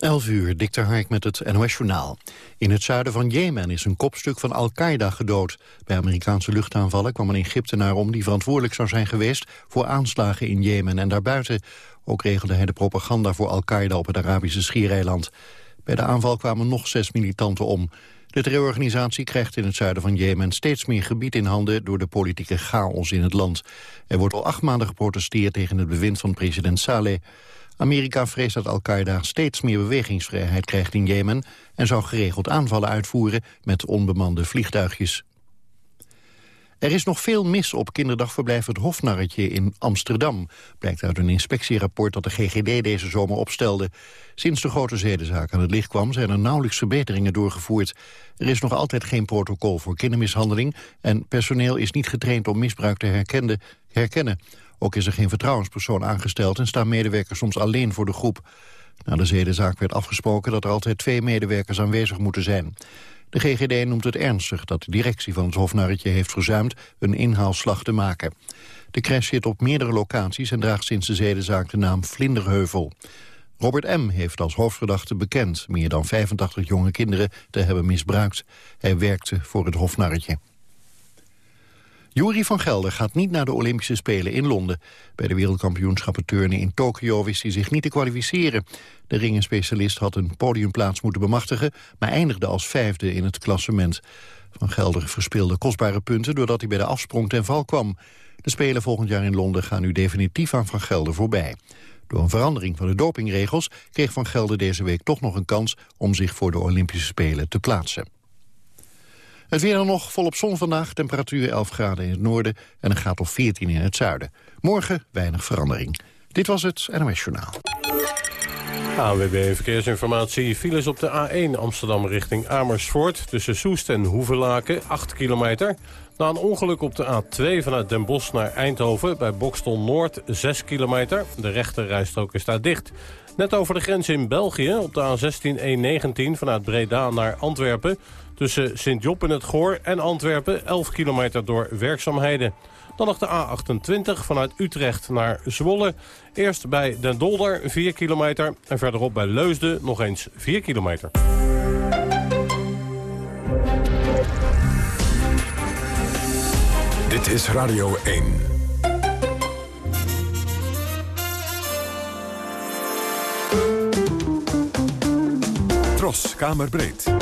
11 uur, Dikter Hark met het NOS-journaal. In het zuiden van Jemen is een kopstuk van Al-Qaeda gedood. Bij Amerikaanse luchtaanvallen kwam een Egyptenaar om... die verantwoordelijk zou zijn geweest voor aanslagen in Jemen en daarbuiten. Ook regelde hij de propaganda voor Al-Qaeda op het Arabische schiereiland. Bij de aanval kwamen nog zes militanten om. De terreurorganisatie krijgt in het zuiden van Jemen steeds meer gebied in handen door de politieke chaos in het land. Er wordt al acht maanden geprotesteerd tegen het bewind van president Saleh. Amerika vreest dat Al-Qaeda steeds meer bewegingsvrijheid krijgt in Jemen... en zou geregeld aanvallen uitvoeren met onbemande vliegtuigjes. Er is nog veel mis op kinderdagverblijf Het Hofnarretje in Amsterdam... blijkt uit een inspectierapport dat de GGD deze zomer opstelde. Sinds de grote zedenzaak aan het licht kwam... zijn er nauwelijks verbeteringen doorgevoerd. Er is nog altijd geen protocol voor kindermishandeling... en personeel is niet getraind om misbruik te herkennen. Ook is er geen vertrouwenspersoon aangesteld en staan medewerkers soms alleen voor de groep. Na de zedenzaak werd afgesproken dat er altijd twee medewerkers aanwezig moeten zijn. De GGD noemt het ernstig dat de directie van het Hofnarretje heeft verzuimd een inhaalslag te maken. De crash zit op meerdere locaties en draagt sinds de zedenzaak de naam Vlinderheuvel. Robert M. heeft als hoofdverdachte bekend meer dan 85 jonge kinderen te hebben misbruikt. Hij werkte voor het Hofnarretje. Jury van Gelder gaat niet naar de Olympische Spelen in Londen. Bij de wereldkampioenschappen turnen in Tokio wist hij zich niet te kwalificeren. De ringenspecialist had een podiumplaats moeten bemachtigen... maar eindigde als vijfde in het klassement. Van Gelder verspeelde kostbare punten doordat hij bij de afsprong ten val kwam. De Spelen volgend jaar in Londen gaan nu definitief aan Van Gelder voorbij. Door een verandering van de dopingregels kreeg Van Gelder deze week toch nog een kans... om zich voor de Olympische Spelen te plaatsen. Het weer dan nog volop zon vandaag, temperatuur 11 graden in het noorden en een graad of 14 in het zuiden. Morgen weinig verandering. Dit was het NOS Journaal. ANWB Verkeersinformatie. Files op de A1 Amsterdam richting Amersfoort... tussen Soest en Hoevelaken, 8 kilometer. Na een ongeluk op de A2 vanuit Den Bosch naar Eindhoven... bij Bokstel Noord, 6 kilometer. De rechte rijstrook is daar dicht. Net over de grens in België, op de A16-119 vanuit Breda naar Antwerpen... Tussen Sint-Job in het Goor en Antwerpen 11 kilometer door werkzaamheden. Dan nog de A28 vanuit Utrecht naar Zwolle. Eerst bij Den Dolder 4 kilometer en verderop bij Leusden nog eens 4 kilometer. Dit is Radio 1. Tros, Kamerbreed.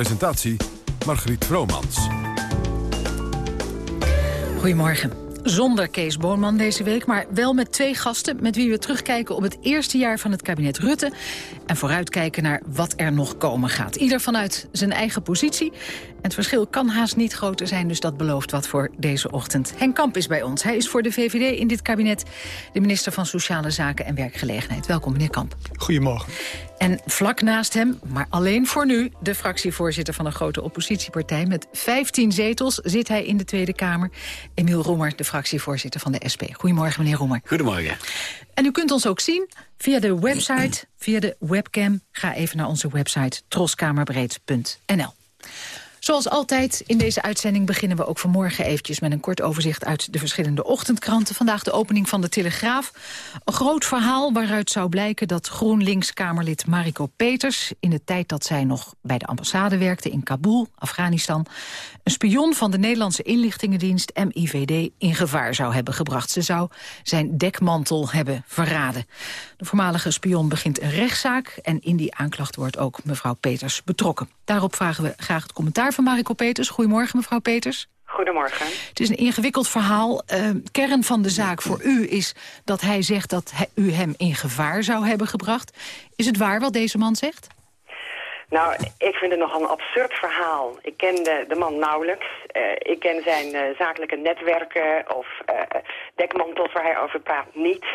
Presentatie Margriet Vromans. Goedemorgen. Zonder Kees Boonman deze week, maar wel met twee gasten... met wie we terugkijken op het eerste jaar van het kabinet Rutte... en vooruitkijken naar wat er nog komen gaat. Ieder vanuit zijn eigen positie. En het verschil kan haast niet groter zijn, dus dat belooft wat voor deze ochtend. Henk Kamp is bij ons. Hij is voor de VVD in dit kabinet de minister van Sociale Zaken en Werkgelegenheid. Welkom, meneer Kamp. Goedemorgen. En vlak naast hem, maar alleen voor nu... de fractievoorzitter van een grote oppositiepartij. Met 15 zetels zit hij in de Tweede Kamer. Emiel Roemer, de fractievoorzitter van de SP. Goedemorgen, meneer Roemer. Goedemorgen. En u kunt ons ook zien via de website, via de webcam. Ga even naar onze website troskamerbreed.nl. Zoals altijd in deze uitzending beginnen we ook vanmorgen eventjes met een kort overzicht uit de verschillende ochtendkranten. Vandaag de opening van de Telegraaf. Een groot verhaal waaruit zou blijken dat GroenLinks-Kamerlid Mariko Peters... in de tijd dat zij nog bij de ambassade werkte in Kabul, Afghanistan... een spion van de Nederlandse inlichtingendienst MIVD in gevaar zou hebben gebracht. Ze zou zijn dekmantel hebben verraden. De voormalige spion begint een rechtszaak en in die aanklacht wordt ook mevrouw Peters betrokken. Daarop vragen we graag het commentaar van Mariko Peters. Goedemorgen, mevrouw Peters. Goedemorgen. Het is een ingewikkeld verhaal. Uh, kern van de zaak voor u is dat hij zegt dat u hem in gevaar zou hebben gebracht. Is het waar wat deze man zegt? Nou, ik vind het nogal een absurd verhaal. Ik ken de, de man nauwelijks. Uh, ik ken zijn uh, zakelijke netwerken of dekmantels waar hij over praat niet.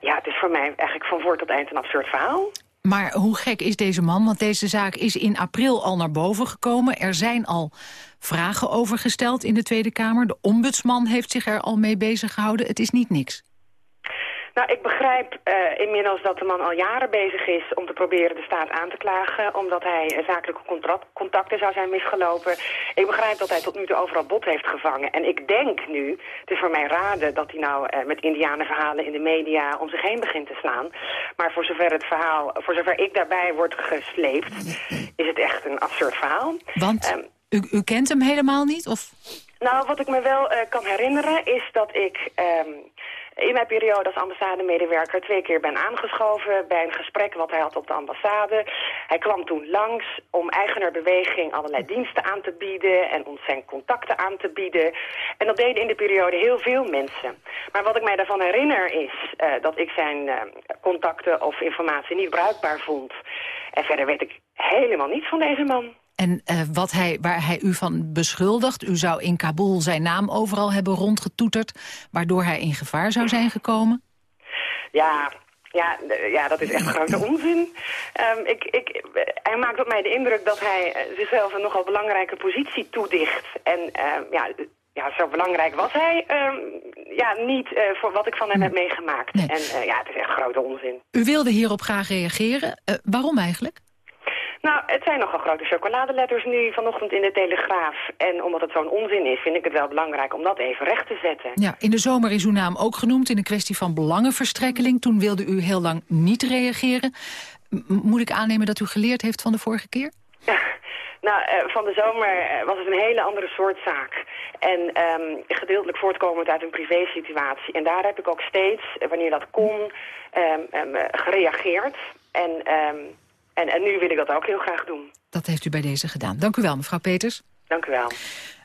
ja, het is voor mij eigenlijk van voor tot eind een absurd verhaal. Maar hoe gek is deze man? Want deze zaak is in april al naar boven gekomen. Er zijn al vragen over gesteld in de Tweede Kamer. De ombudsman heeft zich er al mee bezig gehouden. Het is niet niks. Nou, ik begrijp uh, inmiddels dat de man al jaren bezig is om te proberen de staat aan te klagen... omdat hij uh, zakelijke contacten zou zijn misgelopen. Ik begrijp dat hij tot nu toe overal bot heeft gevangen. En ik denk nu, het is voor mij raden dat hij nou uh, met indianenverhalen in de media om zich heen begint te slaan. Maar voor zover het verhaal, voor zover ik daarbij word gesleept, is het echt een absurd verhaal. Want um, u, u kent hem helemaal niet? Of... Nou, wat ik me wel kan herinneren is dat ik... Um, in mijn periode als ambassademedewerker twee keer ben aangeschoven bij een gesprek wat hij had op de ambassade. Hij kwam toen langs om eigenaarbeweging allerlei diensten aan te bieden en ons zijn contacten aan te bieden. En dat deden in de periode heel veel mensen. Maar wat ik mij daarvan herinner is uh, dat ik zijn uh, contacten of informatie niet bruikbaar vond. En verder weet ik helemaal niets van deze man. En uh, wat hij, waar hij u van beschuldigt... u zou in Kabul zijn naam overal hebben rondgetoeterd... waardoor hij in gevaar zou zijn gekomen? Ja, ja, ja, dat is echt grote onzin. Um, ik, ik, hij maakt op mij de indruk dat hij uh, zichzelf een nogal belangrijke positie toedicht. En uh, ja, ja, zo belangrijk was hij um, ja, niet uh, voor wat ik van hem heb meegemaakt. Nee. En uh, ja, het is echt grote onzin. U wilde hierop graag reageren. Waarom eigenlijk? Nou, het zijn nogal grote chocoladeletters nu vanochtend in de Telegraaf. En omdat het zo'n onzin is, vind ik het wel belangrijk om dat even recht te zetten. Ja, in de zomer is uw naam ook genoemd in een kwestie van belangenverstrekkeling. Toen wilde u heel lang niet reageren. M moet ik aannemen dat u geleerd heeft van de vorige keer? Ja, nou, uh, van de zomer uh, was het een hele andere soort zaak. En um, gedeeltelijk voortkomend uit een privésituatie. En daar heb ik ook steeds, uh, wanneer dat kon, um, um, gereageerd. En... En, en nu wil ik dat ook heel graag doen. Dat heeft u bij deze gedaan. Dank u wel, mevrouw Peters. Dank u wel.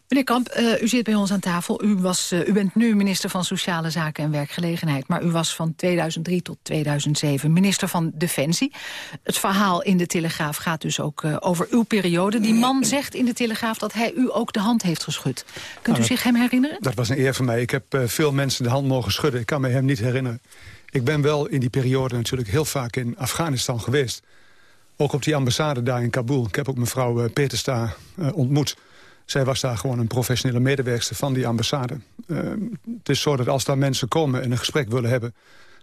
Meneer Kamp, uh, u zit bij ons aan tafel. U, was, uh, u bent nu minister van Sociale Zaken en Werkgelegenheid... maar u was van 2003 tot 2007 minister van Defensie. Het verhaal in de Telegraaf gaat dus ook uh, over uw periode. Die man zegt in de Telegraaf dat hij u ook de hand heeft geschud. Kunt nou, u zich hem herinneren? Dat was een eer voor mij. Ik heb veel mensen de hand mogen schudden. Ik kan me hem niet herinneren. Ik ben wel in die periode natuurlijk heel vaak in Afghanistan geweest... Ook op die ambassade daar in Kabul. Ik heb ook mevrouw uh, Peters daar uh, ontmoet. Zij was daar gewoon een professionele medewerkster van die ambassade. Uh, het is zo dat als daar mensen komen en een gesprek willen hebben...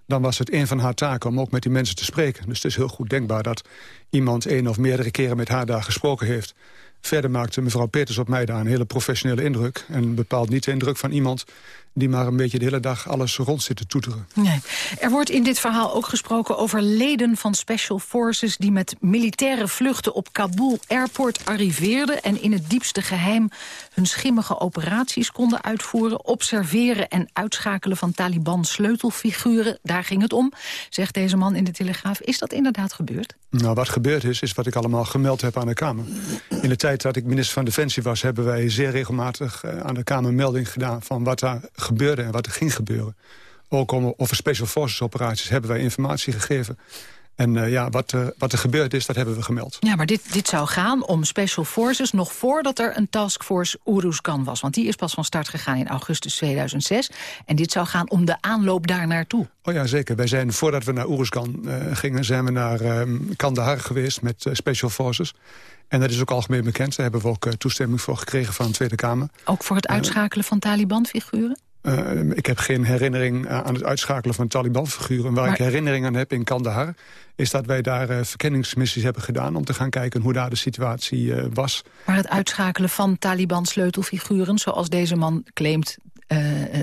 dan was het een van haar taken om ook met die mensen te spreken. Dus het is heel goed denkbaar dat iemand één of meerdere keren met haar daar gesproken heeft. Verder maakte mevrouw Peters op mij daar een hele professionele indruk. En bepaalt niet de indruk van iemand die maar een beetje de hele dag alles rond zit te toeteren. Nee. Er wordt in dit verhaal ook gesproken over leden van Special Forces... die met militaire vluchten op Kabul Airport arriveerden... en in het diepste geheim hun schimmige operaties konden uitvoeren... observeren en uitschakelen van Taliban sleutelfiguren. Daar ging het om, zegt deze man in de Telegraaf. Is dat inderdaad gebeurd? Nou, wat gebeurd is, is wat ik allemaal gemeld heb aan de Kamer. In de tijd dat ik minister van Defensie was... hebben wij zeer regelmatig uh, aan de Kamer melding gedaan... van wat daar gebeurde en wat er ging gebeuren. Ook over Special Forces operaties hebben wij informatie gegeven. En uh, ja, wat, uh, wat er gebeurd is, dat hebben we gemeld. Ja, maar dit, dit zou gaan om Special Forces... nog voordat er een taskforce Uruzgan was. Want die is pas van start gegaan in augustus 2006. En dit zou gaan om de aanloop daar naartoe. Oh ja, zeker. Wij zijn, voordat we naar Uruzgan uh, gingen... zijn we naar um, Kandahar geweest met Special Forces. En dat is ook algemeen bekend. Daar hebben we ook toestemming voor gekregen van de Tweede Kamer. Ook voor het uitschakelen van Taliban-figuren? Uh, ik heb geen herinnering aan het uitschakelen van Taliban-figuren. Waar maar... ik herinnering aan heb in Kandahar... is dat wij daar uh, verkenningsmissies hebben gedaan... om te gaan kijken hoe daar de situatie uh, was. Maar het uitschakelen van Taliban-sleutelfiguren... zoals deze man claimt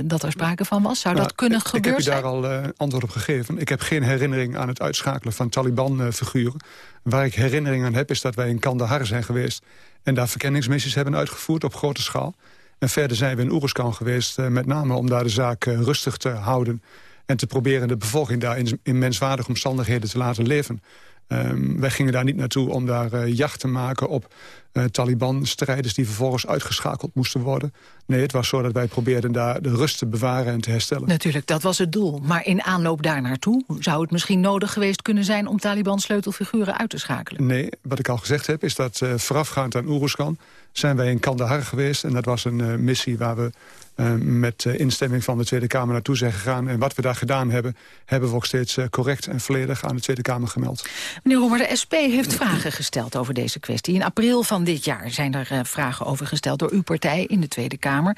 dat er sprake van was, zou nou, dat kunnen ik, gebeuren? Ik heb u daar al antwoord op gegeven. Ik heb geen herinnering aan het uitschakelen van Taliban-figuren. Waar ik herinnering aan heb is dat wij in Kandahar zijn geweest... en daar verkenningsmissies hebben uitgevoerd op grote schaal... En verder zijn we in Oeruzkan geweest, uh, met name om daar de zaak uh, rustig te houden... en te proberen de bevolking daar in, in menswaardige omstandigheden te laten leven. Um, wij gingen daar niet naartoe om daar uh, jacht te maken op uh, Taliban-strijders... die vervolgens uitgeschakeld moesten worden. Nee, het was zo dat wij probeerden daar de rust te bewaren en te herstellen. Natuurlijk, dat was het doel. Maar in aanloop daar naartoe zou het misschien nodig geweest kunnen zijn... om Taliban-sleutelfiguren uit te schakelen? Nee, wat ik al gezegd heb is dat uh, voorafgaand aan Oeruzkan... zijn wij in Kandahar geweest en dat was een missie waar we uh, met uh, instemming van de Tweede Kamer naartoe zijn gegaan. En wat we daar gedaan hebben, hebben we ook steeds correct en volledig aan de Tweede Kamer gemeld. Meneer Roemer, de SP heeft vragen gesteld over deze kwestie. In april van van dit jaar zijn er vragen over gesteld door uw partij in de Tweede Kamer.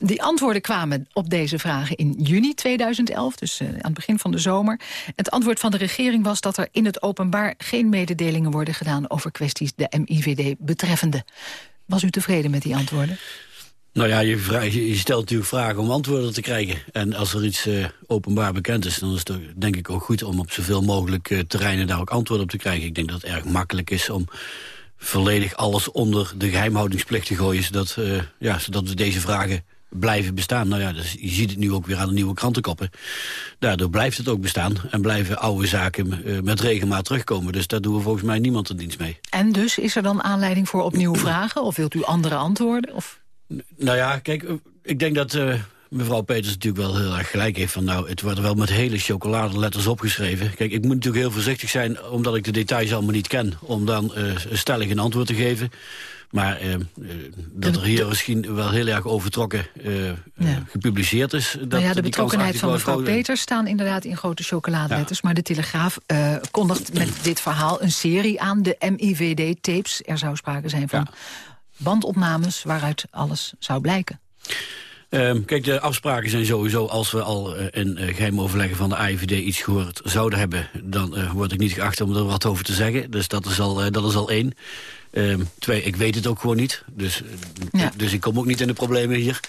die antwoorden kwamen op deze vragen in juni 2011, dus aan het begin van de zomer. Het antwoord van de regering was dat er in het openbaar geen mededelingen worden gedaan over kwesties de MIVD betreffende. Was u tevreden met die antwoorden? Nou ja, je, je, stelt natuurlijk vragen om antwoorden te krijgen. En als er iets uh, openbaar bekend is, dan is het denk ik ook goed... om op zoveel mogelijk uh, terreinen daar ook antwoord op te krijgen. Ik denk dat het erg makkelijk is om volledig alles onder de geheimhoudingsplicht te gooien... zodat, uh, ja, zodat we deze vragen blijven bestaan. Nou ja, dus je ziet het nu ook weer aan de nieuwe krantenkoppen. Daardoor blijft het ook bestaan en blijven oude zaken met regelmaat terugkomen. Dus daar doen we volgens mij niemand een dienst mee. En dus is er dan aanleiding voor opnieuw vragen? Of wilt u andere antwoorden? Of... Nou ja, kijk, eh, ik denk dat uh, mevrouw Peters natuurlijk wel heel erg gelijk heeft... van nou, het wordt wel met hele chocoladeletters opgeschreven. Kijk, ik moet natuurlijk heel voorzichtig zijn, omdat ik de details allemaal niet ken... om dan uh, stellig een antwoord te geven. Maar uh, dat er hier misschien wel heel erg overtrokken uh, ja. gepubliceerd is... Dat, nou ja, de betrokkenheid van mevrouw Peters staan inderdaad in grote chocoladeletters. Ja. Maar de Telegraaf kondigt met dit verhaal een serie aan, de MIVD-tapes. Er zou sprake zijn van bandopnames waaruit alles zou blijken. Um, kijk, de afspraken zijn sowieso, als we al uh, in uh, geheim overleggen van de AIVD iets gehoord zouden hebben, dan uh, word ik niet geacht om er wat over te zeggen. Dus dat is al, dat is al één. Um, twee, ik weet het ook gewoon niet. Dus, ja. dus ik kom ook niet in de problemen hier.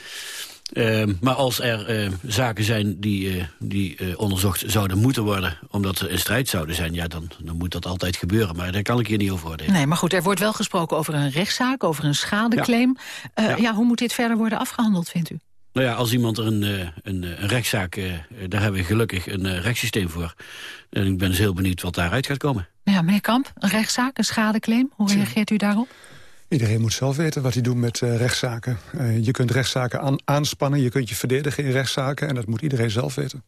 Uh, maar als er uh, zaken zijn die, uh, die onderzocht zouden moeten worden... omdat ze in strijd zouden zijn, ja, dan, dan moet dat altijd gebeuren. Maar daar kan ik hier niet over oordelen. Nee, maar goed, er wordt wel gesproken over een rechtszaak, over een schadeclaim. Ja. ja. ja hoe moet dit verder worden afgehandeld, vindt u? Nou ja, als iemand er een, een, een rechtszaak... daar hebben we gelukkig een rechtssysteem voor. En ik ben dus heel benieuwd wat daaruit gaat komen. Ja, meneer Kamp, een rechtszaak, een schadeclaim. Hoe reageert u daarop? Iedereen moet zelf weten wat hij doet met uh, rechtszaken. Uh, je kunt rechtszaken aan, aanspannen, je kunt je verdedigen in rechtszaken... en dat moet iedereen zelf weten.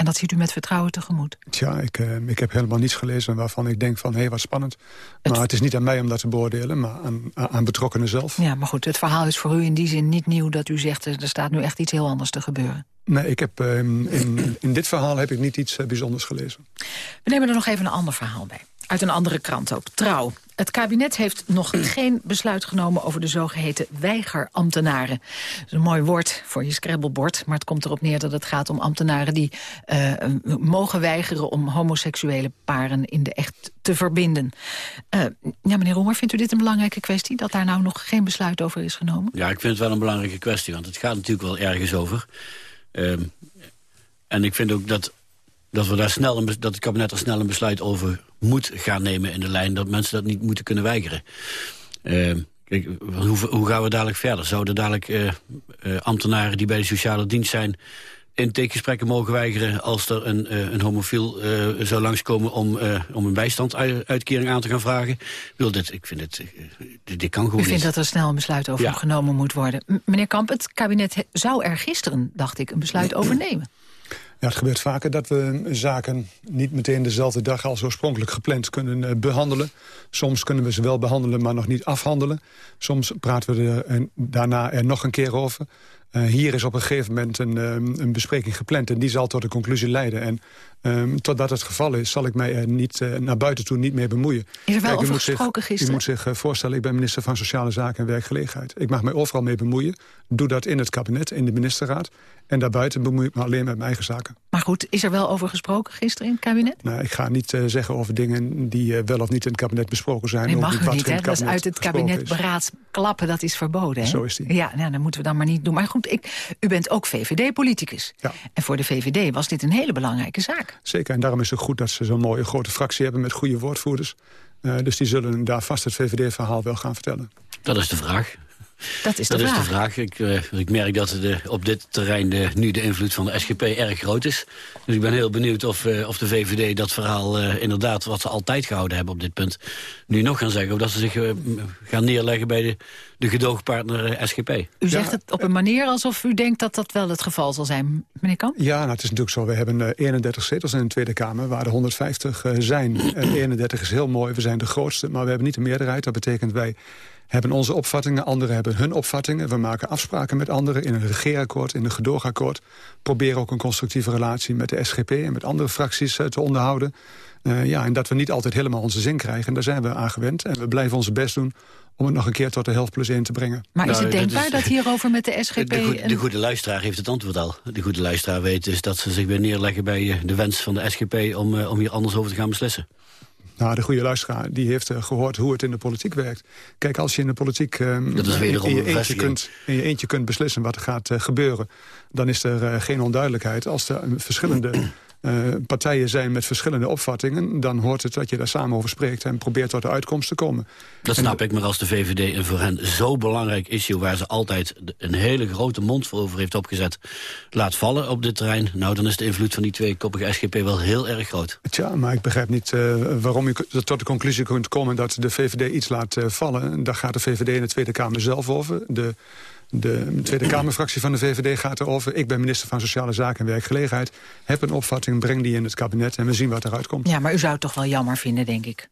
En dat ziet u met vertrouwen tegemoet? Tja, ik, uh, ik heb helemaal niets gelezen waarvan ik denk van... hé, hey, wat spannend. Het... Maar het is niet aan mij om dat te beoordelen, maar aan, aan betrokkenen zelf. Ja, maar goed, het verhaal is voor u in die zin niet nieuw... dat u zegt, er staat nu echt iets heel anders te gebeuren. Nee, ik heb, in, in dit verhaal heb ik niet iets bijzonders gelezen. We nemen er nog even een ander verhaal bij. Uit een andere krant ook, Trouw. Het kabinet heeft nog geen besluit genomen over de zogeheten weigerambtenaren. Dat is een mooi woord voor je scrabblebord, maar het komt erop neer dat het gaat om ambtenaren die uh, mogen weigeren om homoseksuele paren in de echt te verbinden. Uh, ja, meneer Roemer, vindt u dit een belangrijke kwestie, dat daar nou nog geen besluit over is genomen? Ja, ik vind het wel een belangrijke kwestie, want het gaat natuurlijk wel ergens over. Uh, en ik vind ook dat dat, we daar snel een, dat het kabinet er snel een besluit over moet gaan nemen in de lijn... dat mensen dat niet moeten kunnen weigeren. Uh, kijk, hoe, hoe, gaan we dadelijk verder? Zouden dadelijk uh, uh, ambtenaren die bij de sociale dienst zijn... intakegesprekken mogen weigeren als er een, een homofiel zou langskomen... om, om een bijstandsuitkering aan te gaan vragen? Ik, wil dit, ik vind het, dit, dit kan gewoon U vindt dat er snel een besluit over ja. genomen moet worden. M meneer Kamp, het kabinet zou er gisteren, dacht ik, een besluit over nemen. Ja, het gebeurt vaker dat we zaken niet meteen dezelfde dag als oorspronkelijk gepland kunnen uh, behandelen. Soms kunnen we ze wel behandelen, maar nog niet afhandelen. Soms praten we er daarna er nog een keer over. Uh, hier is op een gegeven moment een, um, een bespreking gepland... en die zal tot een conclusie leiden. En um, totdat het geval is, zal ik mij er niet, uh, naar buiten toe niet mee bemoeien. Is er wel Kijk, over gesproken gisteren? U moet zich uh, voorstellen, ik ben minister van Sociale Zaken en Werkgelegenheid. Ik mag mij overal mee bemoeien. Doe dat in het kabinet, in de ministerraad. En daarbuiten bemoei ik me alleen met mijn eigen zaken. Maar goed, is er wel over gesproken gisteren in het kabinet? Nou, ik ga niet zeggen over dingen die wel of niet in het kabinet besproken zijn. Nee, mag niet, hè? Dat is uit het kabinet beraad klappen, dat is verboden. Hè? Zo is die. Ja, nou, dat moeten we dan maar niet doen. Maar goed, ik, u bent ook VVD-politicus. Ja. En voor de VVD was dit een hele belangrijke zaak. Zeker, en daarom is het goed dat ze zo'n mooie grote fractie hebben... met goede woordvoerders. Uh, dus die zullen daar vast het VVD-verhaal wel gaan vertellen. Dat is de vraag. Dat is de dat vraag. Is de vraag. Ik, uh, ik merk dat de, op dit terrein de, nu de invloed van de SGP erg groot is. Dus ik ben heel benieuwd of, uh, of de VVD dat verhaal uh, inderdaad... wat ze altijd gehouden hebben op dit punt, nu nog gaan zeggen. Of dat ze zich gaan neerleggen bij de, de gedoogpartner SGP. U zegt het op een manier alsof u denkt dat dat wel het geval zal zijn, meneer Kamp? Ja, nou, het is natuurlijk zo. We hebben 31 zetels in de Tweede Kamer, waar er 150 zijn. En 31 is heel mooi, we zijn de grootste, maar we hebben niet de meerderheid. Dat betekent wij hebben onze opvattingen, anderen hebben hun opvattingen. We maken afspraken met anderen in een regeerakkoord, in een gedoogakkoord. Proberen ook een constructieve relatie met de SGP en met andere fracties uh, te onderhouden. ja, en dat we niet altijd helemaal onze zin krijgen. En daar zijn we aan gewend. En we blijven onze best doen om het nog een keer tot de helft plus één te brengen. Maar is het nou, denkbaar dat, hierover met de SGP... De, de, goede luisteraar heeft het antwoord al. De goede luisteraar weet dus dat ze zich weer neerleggen bij de wens van de SGP... om, om hier anders over te gaan beslissen. Nou, de goede luisteraar die heeft uh, gehoord hoe het in de politiek werkt. Kijk, als je in de politiek dat is in, in, je eentje kunt, in je eentje kunt beslissen wat er gaat uh, gebeuren... dan is er geen onduidelijkheid. Als er verschillende uh, partijen zijn met verschillende opvattingen... dan hoort het dat je daar samen over spreekt en probeert tot de uitkomst te komen. Dat snap ik, maar als de VVD een voor hen zo belangrijk issue... waar ze altijd een hele grote mond voor over heeft opgezet... laat vallen op dit terrein... nou, dan is de invloed van die tweekoppige SGP wel heel erg groot. Tja, maar ik begrijp niet uh, waarom je tot de conclusie kunt komen... dat de VVD iets laat uh, vallen. Daar gaat de VVD in de Tweede Kamer zelf over. De de Tweede Kamerfractie van de VVD gaat erover. Ik ben minister van Sociale Zaken en Werkgelegenheid. Heb een opvatting, breng die in het kabinet en we zien wat eruit komt. Ja, maar u zou het toch wel jammer vinden, denk ik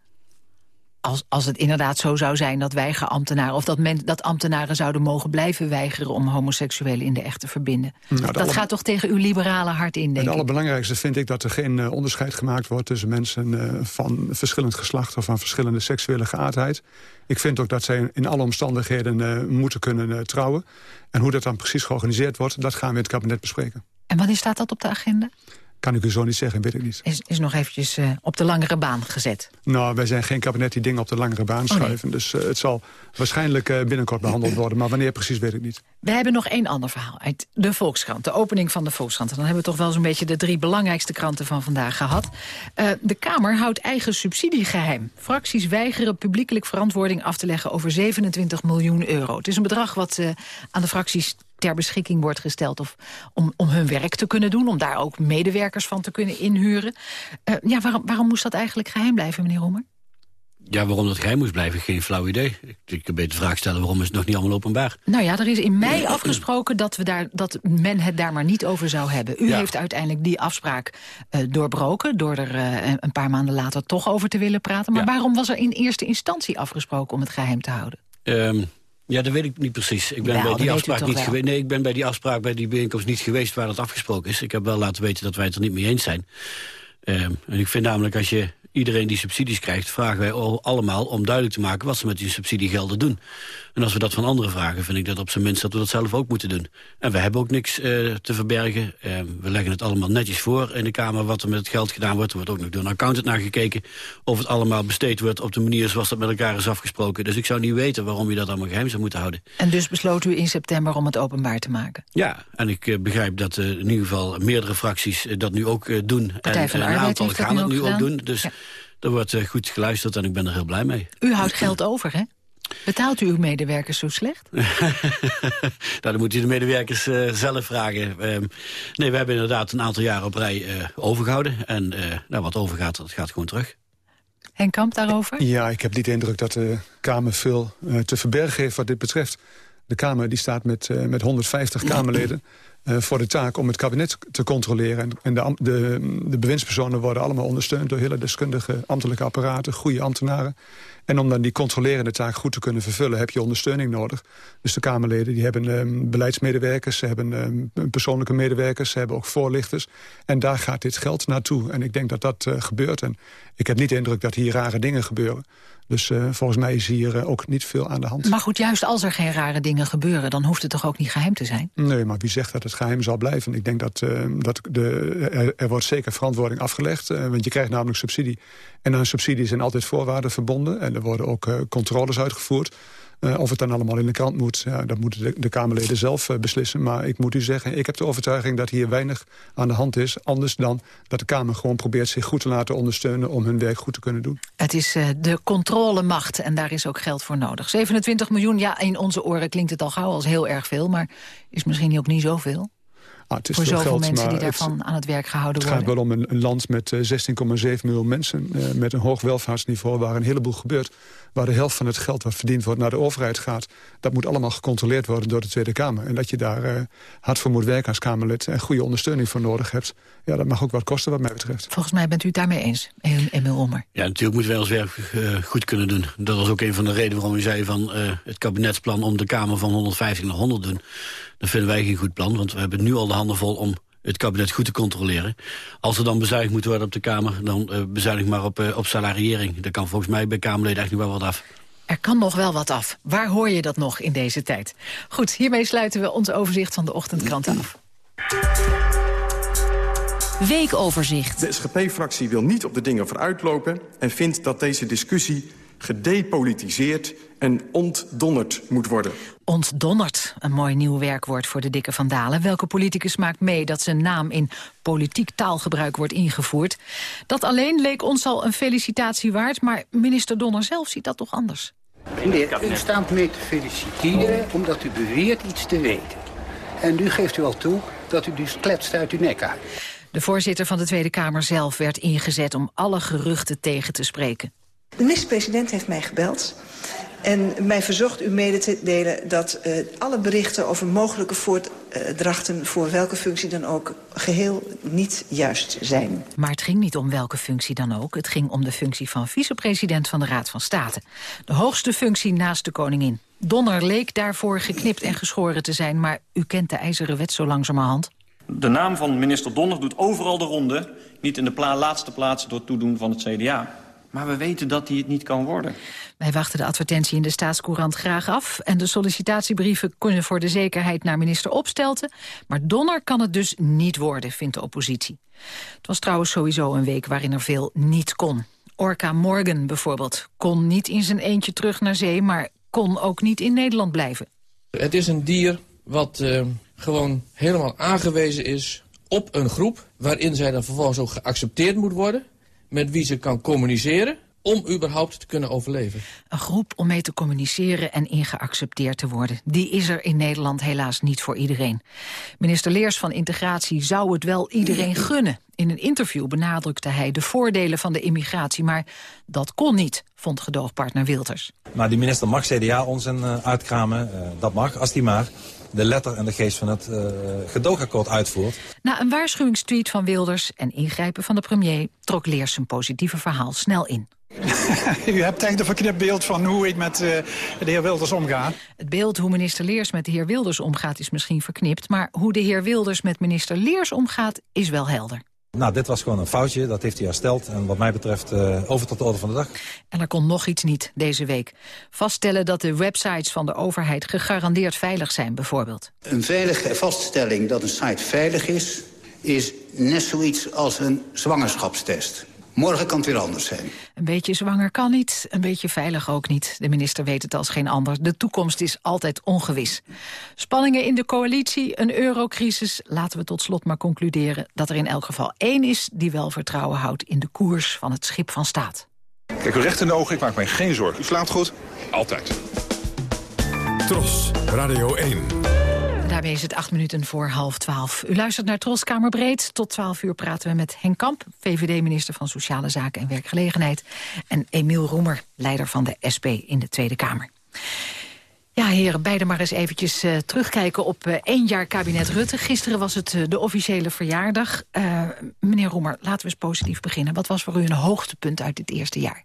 als, als het inderdaad zo zou zijn dat weigerambtenaren... of dat, men, dat ambtenaren zouden mogen blijven weigeren... om homoseksuelen in de echt te verbinden. Nou, dat gaat toch tegen uw liberale hart in, denk Het allerbelangrijkste vind ik dat er geen uh, onderscheid gemaakt wordt... tussen mensen uh, van verschillend geslacht of van verschillende seksuele geaardheid. Ik vind ook dat zij in alle omstandigheden uh, moeten kunnen trouwen. En hoe dat dan precies georganiseerd wordt, dat gaan we in het kabinet bespreken. En wanneer staat dat op de agenda? Kan ik u zo niet zeggen, weet ik niet. Is, is nog eventjes uh, op de langere baan gezet? Nou, wij zijn geen kabinet die dingen op de langere baan oh, schuiven. Dus uh, het zal waarschijnlijk uh, binnenkort behandeld worden. Maar wanneer precies, weet ik niet. We hebben nog één ander verhaal uit de Volkskrant. De opening van de Volkskrant. En dan hebben we toch wel zo'n beetje de drie belangrijkste kranten van vandaag gehad. de Kamer houdt eigen subsidie geheim. Fracties weigeren publiekelijk verantwoording af te leggen over 27 miljoen euro. Het is een bedrag wat aan de fracties ter beschikking wordt gesteld... Of om, om hun werk te kunnen doen, om daar ook medewerkers van te kunnen inhuren. Uh, ja, waarom, waarom moest dat eigenlijk geheim blijven, meneer Roemer? Ja, waarom dat geheim moest blijven, geen flauw idee. Ik kan beter de vraag stellen, waarom is het nog niet allemaal openbaar? Nou ja, er is in mei afgesproken dat, we daar, dat men het daar maar niet over zou hebben. U heeft uiteindelijk die afspraak uh, doorbroken... door er uh, een paar maanden later toch over te willen praten. Maar waarom was er in eerste instantie afgesproken om het geheim te houden? Um, ja, dat weet ik niet precies. Ik ben bij die afspraak niet geweest. Nee, ik ben bij die afspraak bij die bijeenkomst niet geweest waar dat afgesproken is. Ik heb wel laten weten dat wij het er niet mee eens zijn. Um, en ik vind namelijk als je iedereen die subsidies krijgt... vragen wij allemaal om duidelijk te maken wat ze met die subsidiegelden doen. En als we dat van anderen vragen, vind ik dat op zijn minst dat we dat zelf ook moeten doen. En we hebben ook niks uh, te verbergen. Uh, we leggen het allemaal netjes voor in de Kamer wat er met het geld gedaan wordt. Er wordt ook nog door een accountant naar gekeken of het allemaal besteed wordt op de manier zoals dat met elkaar is afgesproken. Dus ik zou niet weten waarom je dat allemaal geheim zou moeten houden. En dus besloot u in september om het openbaar te maken? Ja, en ik uh, begrijp dat in ieder geval meerdere fracties dat nu ook doen. Partij en van een aantal gaan het nu ook doen. Dus ja. er wordt goed geluisterd en ik ben er heel blij mee. U houdt geld over, hè? Betaalt u uw medewerkers zo slecht? nou, dan moet u de medewerkers uh, zelf vragen. Uh, nee, we hebben inderdaad een aantal jaren op rij uh, overgehouden. En nou, wat overgaat, dat gaat gewoon terug. En Kamp daarover? Ja, ik heb niet de indruk dat de Kamer veel te verbergen heeft wat dit betreft. De Kamer die staat met, met 150 Kamerleden voor de taak om het kabinet te controleren. En, de, de, de bewindspersonen worden allemaal ondersteund door hele deskundige ambtelijke apparaten, goede ambtenaren. En om dan die controlerende taak goed te kunnen vervullen... heb je ondersteuning nodig. Dus de Kamerleden die hebben um, beleidsmedewerkers... ze hebben um, persoonlijke medewerkers, ze hebben ook voorlichters. En daar gaat dit geld naartoe. En ik denk dat dat uh, gebeurt. En ik heb niet de indruk dat hier rare dingen gebeuren. Dus uh, volgens mij is hier uh, ook niet veel aan de hand. Maar goed, juist als er geen rare dingen gebeuren... dan hoeft het toch ook niet geheim te zijn? Nee, maar wie zegt dat het geheim zal blijven? Ik denk dat, uh, dat de, er, er, wordt zeker verantwoording afgelegd. want je krijgt namelijk subsidie. En aan subsidie zijn altijd voorwaarden verbonden. En er worden ook controles uitgevoerd. Uh, of het dan allemaal in de krant moet, ja, dat moeten de, de Kamerleden zelf uh, beslissen. Maar ik moet u zeggen, ik heb de overtuiging dat hier weinig aan de hand is. Anders dan dat de Kamer gewoon probeert zich goed te laten ondersteunen... om hun werk goed te kunnen doen. Het is uh, de controlemacht en daar is ook geld voor nodig. 27 miljoen, ja, in onze oren klinkt het al gauw als heel erg veel... maar is misschien ook niet zoveel? Ah, het is voor zoveel geld, mensen die daarvan aan het werk gehouden worden. Het gaat wel om een, een land met 16,7 miljoen mensen... met een hoog welvaartsniveau waar een heleboel gebeurt waar de helft van het geld wat verdiend wordt naar de overheid gaat. Dat moet allemaal gecontroleerd worden door de Tweede Kamer. En dat je daar uh, hard voor moet werken als Kamerlid en goede ondersteuning voor nodig hebt. Ja, dat mag ook wat kosten wat mij betreft. Volgens mij bent u het daarmee eens, Emil Ommer. Ja, natuurlijk moeten wij ons werk uh, goed kunnen doen. Dat was ook een van de redenen waarom u zei van uh, het kabinetsplan om de Kamer van 150 naar 100 doen. Dat vinden wij geen goed plan, want we hebben nu al de handen vol om het kabinet goed te controleren. Als er dan bezuinigd moet worden op de Kamer... dan uh, bezuinig maar op, uh, op salariering. Daar kan volgens mij bij Kamerleden echt nog wel wat af. Er kan nog wel wat af. Waar hoor je dat nog in deze tijd? Goed, hiermee sluiten we ons overzicht van de ochtendkrant af. Weekoverzicht. De SGP-fractie wil niet op de dingen vooruitlopen... en vindt dat deze discussie gedepolitiseerd en ontdonnerd moet worden. Ontdonnerd, een mooi nieuw werkwoord voor de dikke Vandalen. Welke politicus maakt mee dat zijn naam in politiek taalgebruik wordt ingevoerd? Dat alleen leek ons al een felicitatie waard, maar minister Donner zelf ziet dat toch anders. Meneer, u staat mee te feliciteren omdat u beweert iets te weten. En nu geeft u al toe dat u dus kletst uit uw nek uit. De voorzitter van de Tweede Kamer zelf werd ingezet om alle geruchten tegen te spreken. De minister-president heeft mij gebeld en mij verzocht u mede te delen dat uh, alle berichten over mogelijke voordrachten voor welke functie dan ook geheel niet juist zijn. Maar het ging niet om welke functie dan ook. Het ging om de functie van vicepresident van de Raad van State. De hoogste functie naast de koningin. Donner leek daarvoor geknipt en geschoren te zijn, maar u kent de ijzeren wet zo langzamerhand. De naam van minister Donner doet overal de ronde. Niet in de pla laatste plaats door toedoen van het CDA. Maar we weten dat hij het niet kan worden. Wij wachten de advertentie in de staatscourant graag af... en de sollicitatiebrieven kunnen voor de zekerheid naar minister Opstelten. Maar Donner kan het dus niet worden, vindt de oppositie. Het was trouwens sowieso een week waarin er veel niet kon. Orca Morgan bijvoorbeeld kon niet in zijn eentje terug naar zee... maar kon ook niet in Nederland blijven. Het is een dier wat uh, gewoon helemaal aangewezen is op een groep... waarin zij dan vervolgens ook geaccepteerd moet worden met wie ze kan communiceren om überhaupt te kunnen overleven. Een groep om mee te communiceren en ingeaccepteerd te worden. Die is er in Nederland helaas niet voor iedereen. Minister Leers van Integratie zou het wel iedereen gunnen. In een interview benadrukte hij de voordelen van de immigratie... maar dat kon niet, vond gedoogpartner Wilders. Maar die minister mag CDA onzin uh, uitkramen, uh, dat mag, als die maar de letter en de geest van het uh, gedoogakkoord uitvoert. Na een waarschuwingstweet van Wilders en ingrijpen van de premier... trok Leers zijn positieve verhaal snel in. U hebt echt een verknipt beeld van hoe ik met uh, de heer Wilders omga. Het beeld hoe minister Leers met de heer Wilders omgaat is misschien verknipt... maar hoe de heer Wilders met minister Leers omgaat is wel helder. Nou, dit was gewoon een foutje, dat heeft hij hersteld. En wat mij betreft uh, over tot de orde van de dag. En er komt nog iets niet deze week. Vaststellen dat de websites van de overheid gegarandeerd veilig zijn bijvoorbeeld. Een veilige vaststelling dat een site veilig is... is net zoiets als een zwangerschapstest. Morgen kan het weer anders zijn. Een beetje zwanger kan niet, een beetje veilig ook niet. De minister weet het als geen ander. De toekomst is altijd ongewis. Spanningen in de coalitie, een eurocrisis. Laten we tot slot maar concluderen dat er in elk geval één is... die wel vertrouwen houdt in de koers van het schip van staat. Kijk u recht in de ogen, ik maak mij geen zorgen. U slaapt goed? Altijd. Tros, Radio 1. Daarmee is het acht minuten voor half twaalf. U luistert naar Troskamer Breed. Tot twaalf uur praten we met Henk Kamp, VVD-minister van Sociale Zaken en Werkgelegenheid. En Emiel Roemer, leider van de SP in de Tweede Kamer. Ja, heren, beide maar eens eventjes uh, terugkijken op uh, één jaar kabinet Rutte. Gisteren was het uh, de officiële verjaardag. meneer Roemer, laten we eens positief beginnen. Wat was voor u een hoogtepunt uit dit eerste jaar?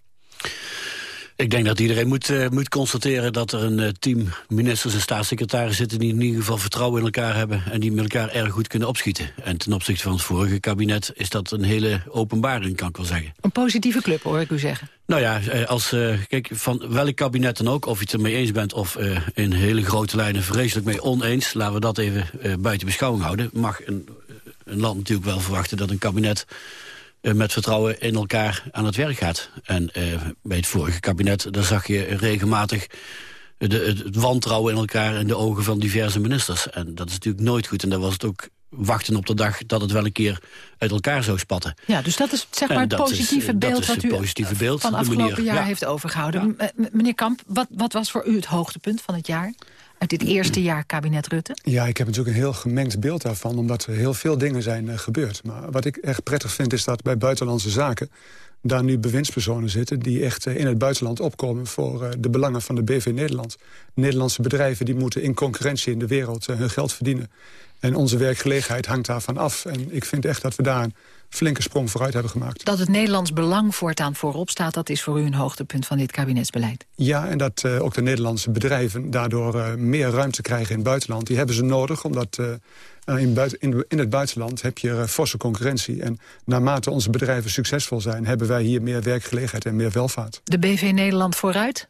Ik denk dat iedereen moet, uh, moet constateren dat er een uh, team ministers en staatssecretarissen zitten... die in ieder geval vertrouwen in elkaar hebben en die met elkaar erg goed kunnen opschieten. En ten opzichte van het vorige kabinet is dat een hele openbaring, kan ik wel zeggen. Een positieve club, hoor ik u zeggen. Nou ja, als, uh, kijk, van welk kabinet dan ook, of je het ermee eens bent... of in hele grote lijnen vreselijk mee oneens, laten we dat even buiten beschouwing houden... mag een, een land natuurlijk wel verwachten dat een kabinet met vertrouwen in elkaar aan het werk gaat. En uh, bij het vorige kabinet, daar zag je regelmatig de, het wantrouwen in elkaar in de ogen van diverse ministers. En dat is natuurlijk nooit goed. En dat was het ook wachten op de dag dat het wel een keer uit elkaar zou spatten. Ja, dus dat is zeg maar het positieve is, beeld wat u positieve beeld, van afgelopen manier, jaar ja. heeft overgehouden. Ja. Meneer Kamp, wat, wat was voor u het hoogtepunt van het jaar? Uit dit eerste jaar kabinet Rutte? Ja, ik heb natuurlijk een heel gemengd beeld daarvan... omdat er heel veel dingen zijn uh, gebeurd. Maar wat ik echt prettig vind is dat bij Buitenlandse Zaken... daar nu bewindspersonen zitten die echt uh, in het buitenland opkomen... voor uh, de belangen van de BV Nederland. Nederlandse bedrijven die moeten in concurrentie in de wereld hun geld verdienen. En onze werkgelegenheid hangt daarvan af. En ik vind echt dat we daar een flinke sprong vooruit hebben gemaakt. Dat het Nederlands belang voortaan voorop staat... dat is voor u een hoogtepunt van dit kabinetsbeleid. Ja, en dat uh, ook de Nederlandse bedrijven daardoor uh, meer ruimte krijgen in het buitenland. Die hebben ze nodig, omdat uh, in, buiten, in, in, het buitenland heb je forse concurrentie. En naarmate onze bedrijven succesvol zijn... hebben wij hier meer werkgelegenheid en meer welvaart. De BV Nederland vooruit?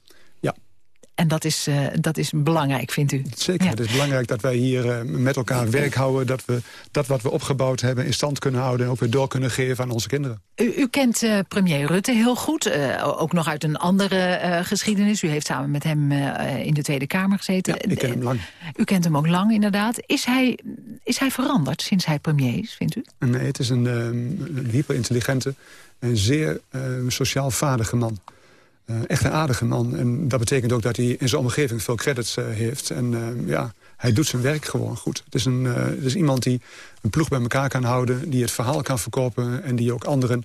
En dat is, uh, dat is belangrijk, vindt u? Zeker, het is belangrijk dat wij hier uh, met elkaar werk houden... dat we dat wat we opgebouwd hebben in stand kunnen houden... en ook weer door kunnen geven aan onze kinderen. U, u kent uh, premier Rutte heel goed, ook nog uit een andere geschiedenis. U heeft samen met hem in de Tweede Kamer gezeten. Ja, ik ken hem lang. U kent hem ook lang, inderdaad. Is hij, is hij veranderd sinds hij premier is, vindt u? Nee, het is een, een hyperintelligente en zeer sociaal vaardige man. Uh, echt een aardige man. En dat betekent ook dat hij in zijn omgeving veel credits uh, heeft. En uh, ja, hij doet zijn werk gewoon goed. Het is, een, het is iemand die een ploeg bij elkaar kan houden... die het verhaal kan verkopen... en die ook anderen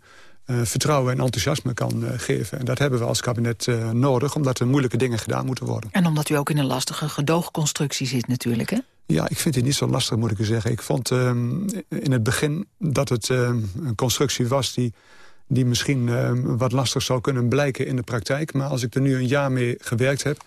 vertrouwen en enthousiasme kan geven. En dat hebben we als kabinet nodig... omdat er moeilijke dingen gedaan moeten worden. En omdat u ook in een lastige gedoogconstructie zit natuurlijk, hè? Ja, ik vind het niet zo lastig, moet ik u zeggen. Ik vond ehm, in het begin dat het ehm, een constructie was... die die misschien uh, wat lastig zou kunnen blijken in de praktijk. Maar als ik er nu een jaar mee gewerkt heb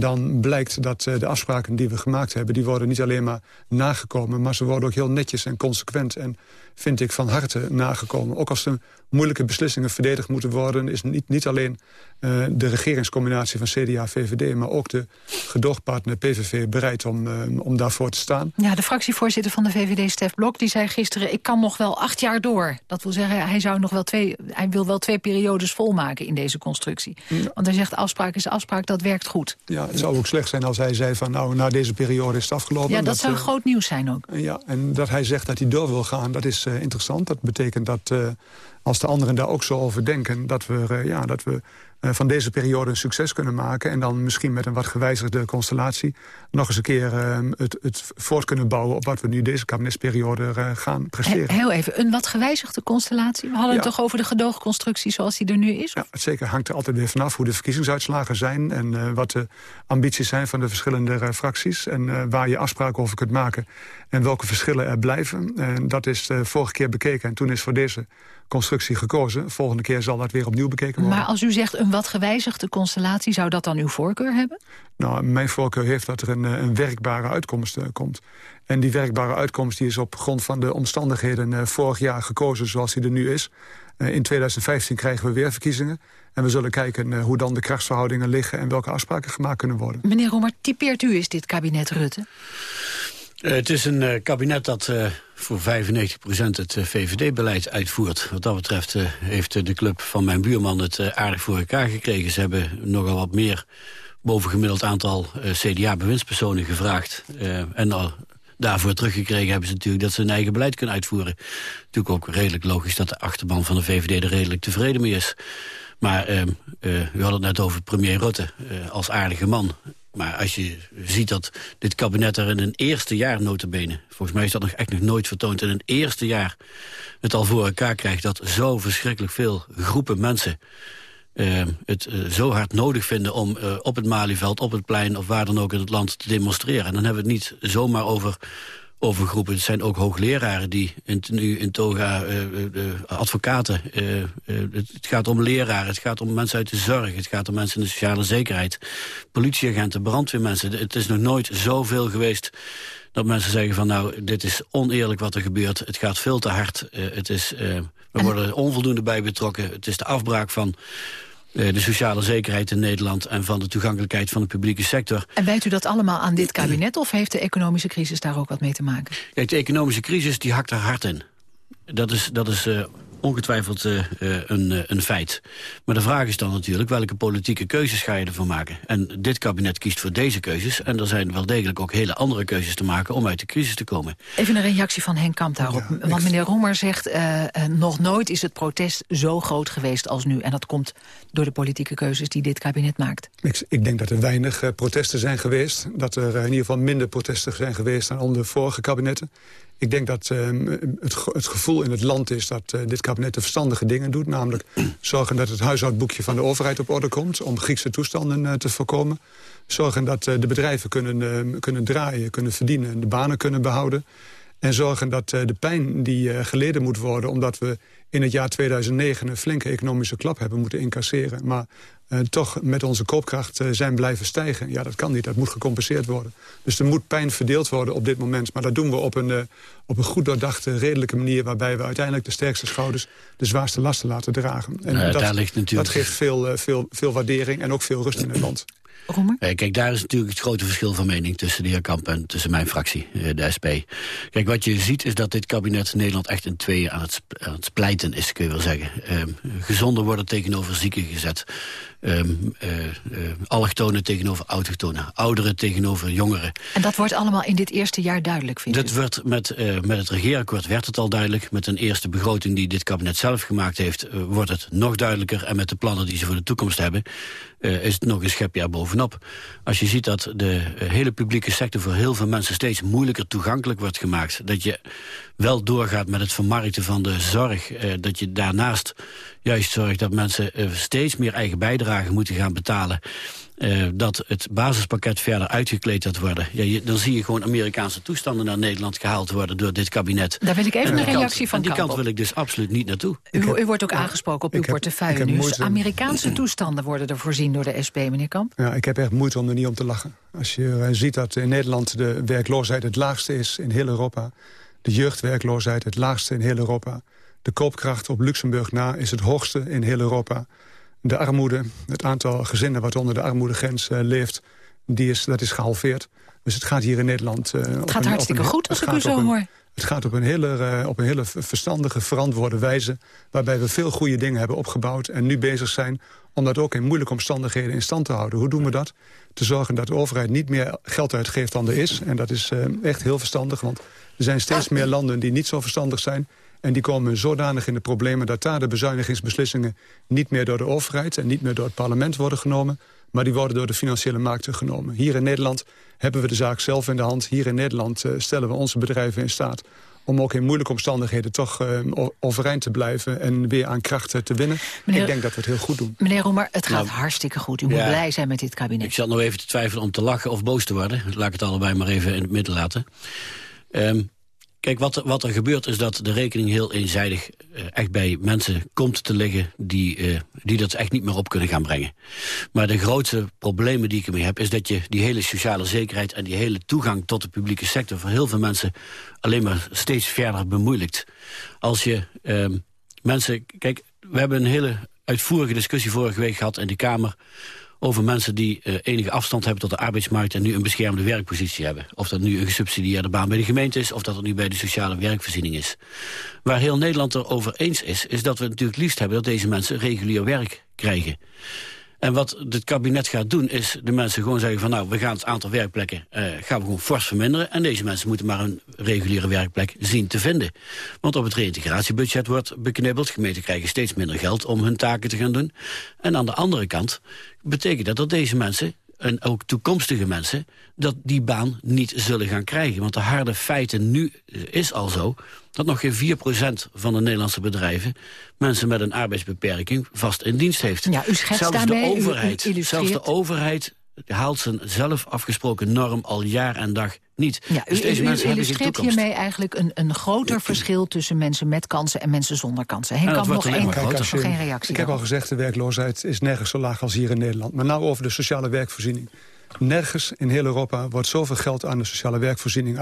dan blijkt dat uh, de afspraken die we gemaakt hebben... die worden niet alleen maar nagekomen... maar ze worden ook heel netjes en consequent... en vind ik van harte nagekomen. Ook als er moeilijke beslissingen verdedigd moeten worden... is niet, niet alleen uh, de regeringscombinatie van CDA-VVD... maar ook de gedoogpartner PVV bereid om, uh, om daarvoor te staan. Ja, de fractievoorzitter van de VVD, Stef Blok, die zei gisteren... ik kan nog wel acht jaar door. Dat wil zeggen, hij, zou nog wel twee, hij wil wel twee periodes volmaken in deze constructie. Want hij zegt, afspraak is afspraak, dat werkt goed. Ja, het zou ook slecht zijn als hij zei van... nou, na deze periode is het afgelopen. Ja, dat, dat zou uh, groot nieuws zijn ook. Ja, en dat hij zegt dat hij door wil gaan, dat is interessant. Dat betekent dat uh, als de anderen daar ook zo over denken... dat we, uh, ja, dat we uh, van deze periode een succes kunnen maken... en dan misschien met een wat gewijzigde constellatie... nog eens een keer uh, het, het voort kunnen bouwen... op wat we nu deze kabinetsperiode uh, gaan presteren. He, heel even, een wat gewijzigde constellatie? We hadden ja. het toch over de gedoogconstructie zoals die er nu is? Ja, het zeker hangt er altijd weer vanaf hoe de verkiezingsuitslagen zijn... en wat de ambities zijn van de verschillende fracties... en waar je afspraken over kunt maken en welke verschillen er blijven. En dat is de vorige keer bekeken en toen is voor deze constructie gekozen. Volgende keer zal dat weer opnieuw bekeken worden. Maar als u zegt een wat gewijzigde constellatie... zou dat dan uw voorkeur hebben? Nou, mijn voorkeur heeft dat er een, een werkbare uitkomst uh, komt. En die werkbare uitkomst die is op grond van de omstandigheden... Uh, vorig jaar gekozen zoals die er nu is. Uh, in 2015 krijgen we weer verkiezingen. En we zullen kijken hoe dan de krachtsverhoudingen liggen... en welke afspraken gemaakt kunnen worden. Meneer Romer, typeert u is dit kabinet Rutte? Uh, het is een uh, kabinet dat uh, voor 95% het VVD-beleid uitvoert. Wat dat betreft heeft de club van mijn buurman het aardig voor elkaar gekregen. Ze hebben nogal wat meer bovengemiddeld aantal CDA-bewindspersonen gevraagd. en daarvoor teruggekregen hebben ze natuurlijk dat ze hun eigen beleid kunnen uitvoeren. Natuurlijk ook redelijk logisch dat de achterban van de VVD er redelijk tevreden mee is. Maar u had het net over premier Rutte als aardige man. Maar als je ziet dat dit kabinet er in een eerste jaar notabene... volgens mij is dat nog echt nog nooit vertoond... in een eerste jaar het al voor elkaar krijgt... dat zo verschrikkelijk veel groepen mensen... Uh, het uh, zo hard nodig vinden om uh, op het Malieveld, op het plein... of waar dan ook in het land te demonstreren. En dan hebben we het niet zomaar over over groepen. Het zijn ook hoogleraren die in, nu in toga uh, uh, advocaten. Uh, het gaat om leraren, het gaat om mensen uit de zorg... het gaat om mensen in de sociale zekerheid. Politieagenten, brandweermensen. Het is nog nooit zoveel geweest dat mensen zeggen van... nou, dit is oneerlijk wat er gebeurt. Het gaat veel te hard. het is, we worden er onvoldoende bij betrokken. Het is de afbraak van de sociale zekerheid in Nederland... en van de toegankelijkheid van de publieke sector. En wijt u dat allemaal aan dit kabinet... of heeft de economische crisis daar ook wat mee te maken? Kijk, de economische crisis die hakt er hard in. Dat is, dat is uh, ongetwijfeld uh, een, uh, een feit. Maar de vraag is dan natuurlijk welke politieke keuzes ga je ervan maken. En dit kabinet kiest voor deze keuzes. En er zijn wel degelijk ook hele andere keuzes te maken om uit de crisis te komen. Even een reactie van Henk Kamp daarop. Ja, Want meneer Roemer zegt, uh, nog nooit is het protest zo groot geweest als nu. En dat komt door de politieke keuzes die dit kabinet maakt. Ik, ik denk dat er weinig uh, protesten zijn geweest. Dat er in ieder geval minder protesten zijn geweest dan onder de vorige kabinetten. Ik denk dat uh, het, het, gevoel in het land is dat uh, dit kabinet de verstandige dingen doet. Namelijk zorgen dat het huishoudboekje van de overheid op orde komt... om Griekse toestanden uh, te voorkomen. Zorgen dat de bedrijven kunnen, kunnen draaien, kunnen verdienen... en de banen kunnen behouden. En zorgen dat de pijn die geleden moet worden... omdat we in het jaar 2009 een flinke economische klap hebben moeten incasseren... maar uh, toch met onze koopkracht uh, zijn blijven stijgen. Ja, dat kan niet. Dat moet gecompenseerd worden. Dus er moet pijn verdeeld worden op dit moment. Maar dat doen we op een, uh, op een goed doordachte, redelijke manier... waarbij we uiteindelijk de sterkste schouders de zwaarste lasten laten dragen. En nou, dat, daar ligt natuurlijk... dat geeft veel, veel, veel waardering en ook veel rust in het land. Eh, kijk, daar is natuurlijk het grote verschil van mening tussen de heer Kamp en tussen mijn fractie, eh, de SP. Kijk, wat je ziet is dat dit kabinet Nederland echt in tweeën aan het, splijten is, kun je wel zeggen. Uh, gezonder worden tegenover zieken gezet. Um, uh, uh, allochtonen tegenover autochtonen. Ouderen tegenover jongeren. En dat wordt allemaal in dit eerste jaar duidelijk, vind dat Werd met, uh, met het regeerakkoord werd het al duidelijk. Met een eerste begroting die dit kabinet zelf gemaakt heeft... wordt het nog duidelijker. En met de plannen die ze voor de toekomst hebben... is het nog een schepjaar bovenop. Als je ziet dat de hele publieke sector... voor heel veel mensen steeds moeilijker toegankelijk wordt gemaakt... dat je wel doorgaat met het vermarkten van de zorg... dat je daarnaast juist zorgt dat mensen steeds meer eigen bijdrage moeten gaan betalen. Uh, dat het basispakket verder uitgekleed gaat worden. Ja, je, dan zie je gewoon Amerikaanse toestanden naar Nederland gehaald worden door dit kabinet. Daar wil ik even een reactie kant, van die kant wil ik dus absoluut niet naartoe. U, u wordt ook aangesproken op uw heb, portefeuille nu. Dus Amerikaanse toestanden worden er voorzien door de SP, meneer Kamp? Ja, ik heb echt moeite om er niet om te lachen. Als je uh, ziet dat in Nederland de werkloosheid het laagste is in heel Europa... de jeugdwerkloosheid het laagste in heel Europa de koopkracht op Luxemburg na is het hoogste in heel Europa. De armoede, het aantal gezinnen wat onder de armoedegrens uh, leeft... Die is, dat is gehalveerd. Dus het gaat hier in Nederland... Uh, het gaat een, hartstikke een, goed als ik u zo hoor. Het gaat op een, hele, uh, op een hele verstandige, verantwoorde wijze... waarbij we veel goede dingen hebben opgebouwd... en nu bezig zijn om dat ook in moeilijke omstandigheden in stand te houden. Hoe doen we dat? Te zorgen dat de overheid niet meer geld uitgeeft dan er is. En dat is uh, echt heel verstandig, want er zijn steeds meer landen die niet zo verstandig zijn... En die komen zodanig in de problemen dat daar de bezuinigingsbeslissingen... niet meer door de overheid en niet meer door het parlement worden genomen... maar die worden door de financiële markten genomen. Hier in Nederland hebben we de zaak zelf in de hand. Hier in Nederland uh, stellen we onze bedrijven in staat om ook in moeilijke omstandigheden toch uh, overeind te blijven... en weer aan krachten te winnen. Meneer, ik denk dat we het heel goed doen. Meneer Roemer, het gaat nou, hartstikke goed. U moet blij zijn met dit kabinet. Ik zat nog even te twijfelen om te lachen of boos te worden. Laat ik het allebei maar even in het midden laten. Um, Kijk, wat, wat er gebeurt is dat de rekening heel eenzijdig uh, echt bij mensen komt te liggen die, uh, die dat echt niet meer op kunnen gaan brengen. Maar de grootste problemen die ik ermee heb is dat je die hele sociale zekerheid en die hele toegang tot de publieke sector voor heel veel mensen alleen maar steeds verder bemoeilijkt. Als je uh, mensen, kijk, we hebben een hele uitvoerige discussie vorige week gehad in de Kamer over mensen die uh, enige afstand hebben tot de arbeidsmarkt... en nu een beschermde werkpositie hebben. Of dat nu een gesubsidieerde baan bij de gemeente is... of dat het nu bij de sociale werkvoorziening is. Waar heel Nederland er over eens is... is dat we natuurlijk liefst hebben dat deze mensen regulier werk krijgen. En wat het kabinet gaat doen is de mensen gewoon zeggen van... nou, we gaan het aantal werkplekken uh, gaan we gewoon fors verminderen... en deze mensen moeten maar een reguliere werkplek zien te vinden. Want op het reïntegratiebudget wordt beknibbeld. Gemeenten krijgen steeds minder geld om hun taken te gaan doen. En aan de andere kant betekent dat dat deze mensen en ook toekomstige mensen... dat die baan niet zullen gaan krijgen. Want de harde feiten nu is al zo... dat nog geen 4% van de Nederlandse bedrijven... mensen met een arbeidsbeperking vast in dienst heeft. Ja, u schetst zelfs daarmee, de overheid, u, u zelfs de overheid haalt zijn zelf afgesproken norm al jaar en dag niet. Ja, dus u, deze u, mensen u illustreert toekomst. hiermee eigenlijk een, een groter verschil... tussen mensen met kansen en mensen zonder kansen. Henk kan nog één nog geen reactie Ik heb al gezegd, de werkloosheid is nergens zo laag als hier in Nederland. Maar nou over de sociale werkvoorziening. Nergens in heel Europa wordt zoveel geld aan de sociale werkvoorziening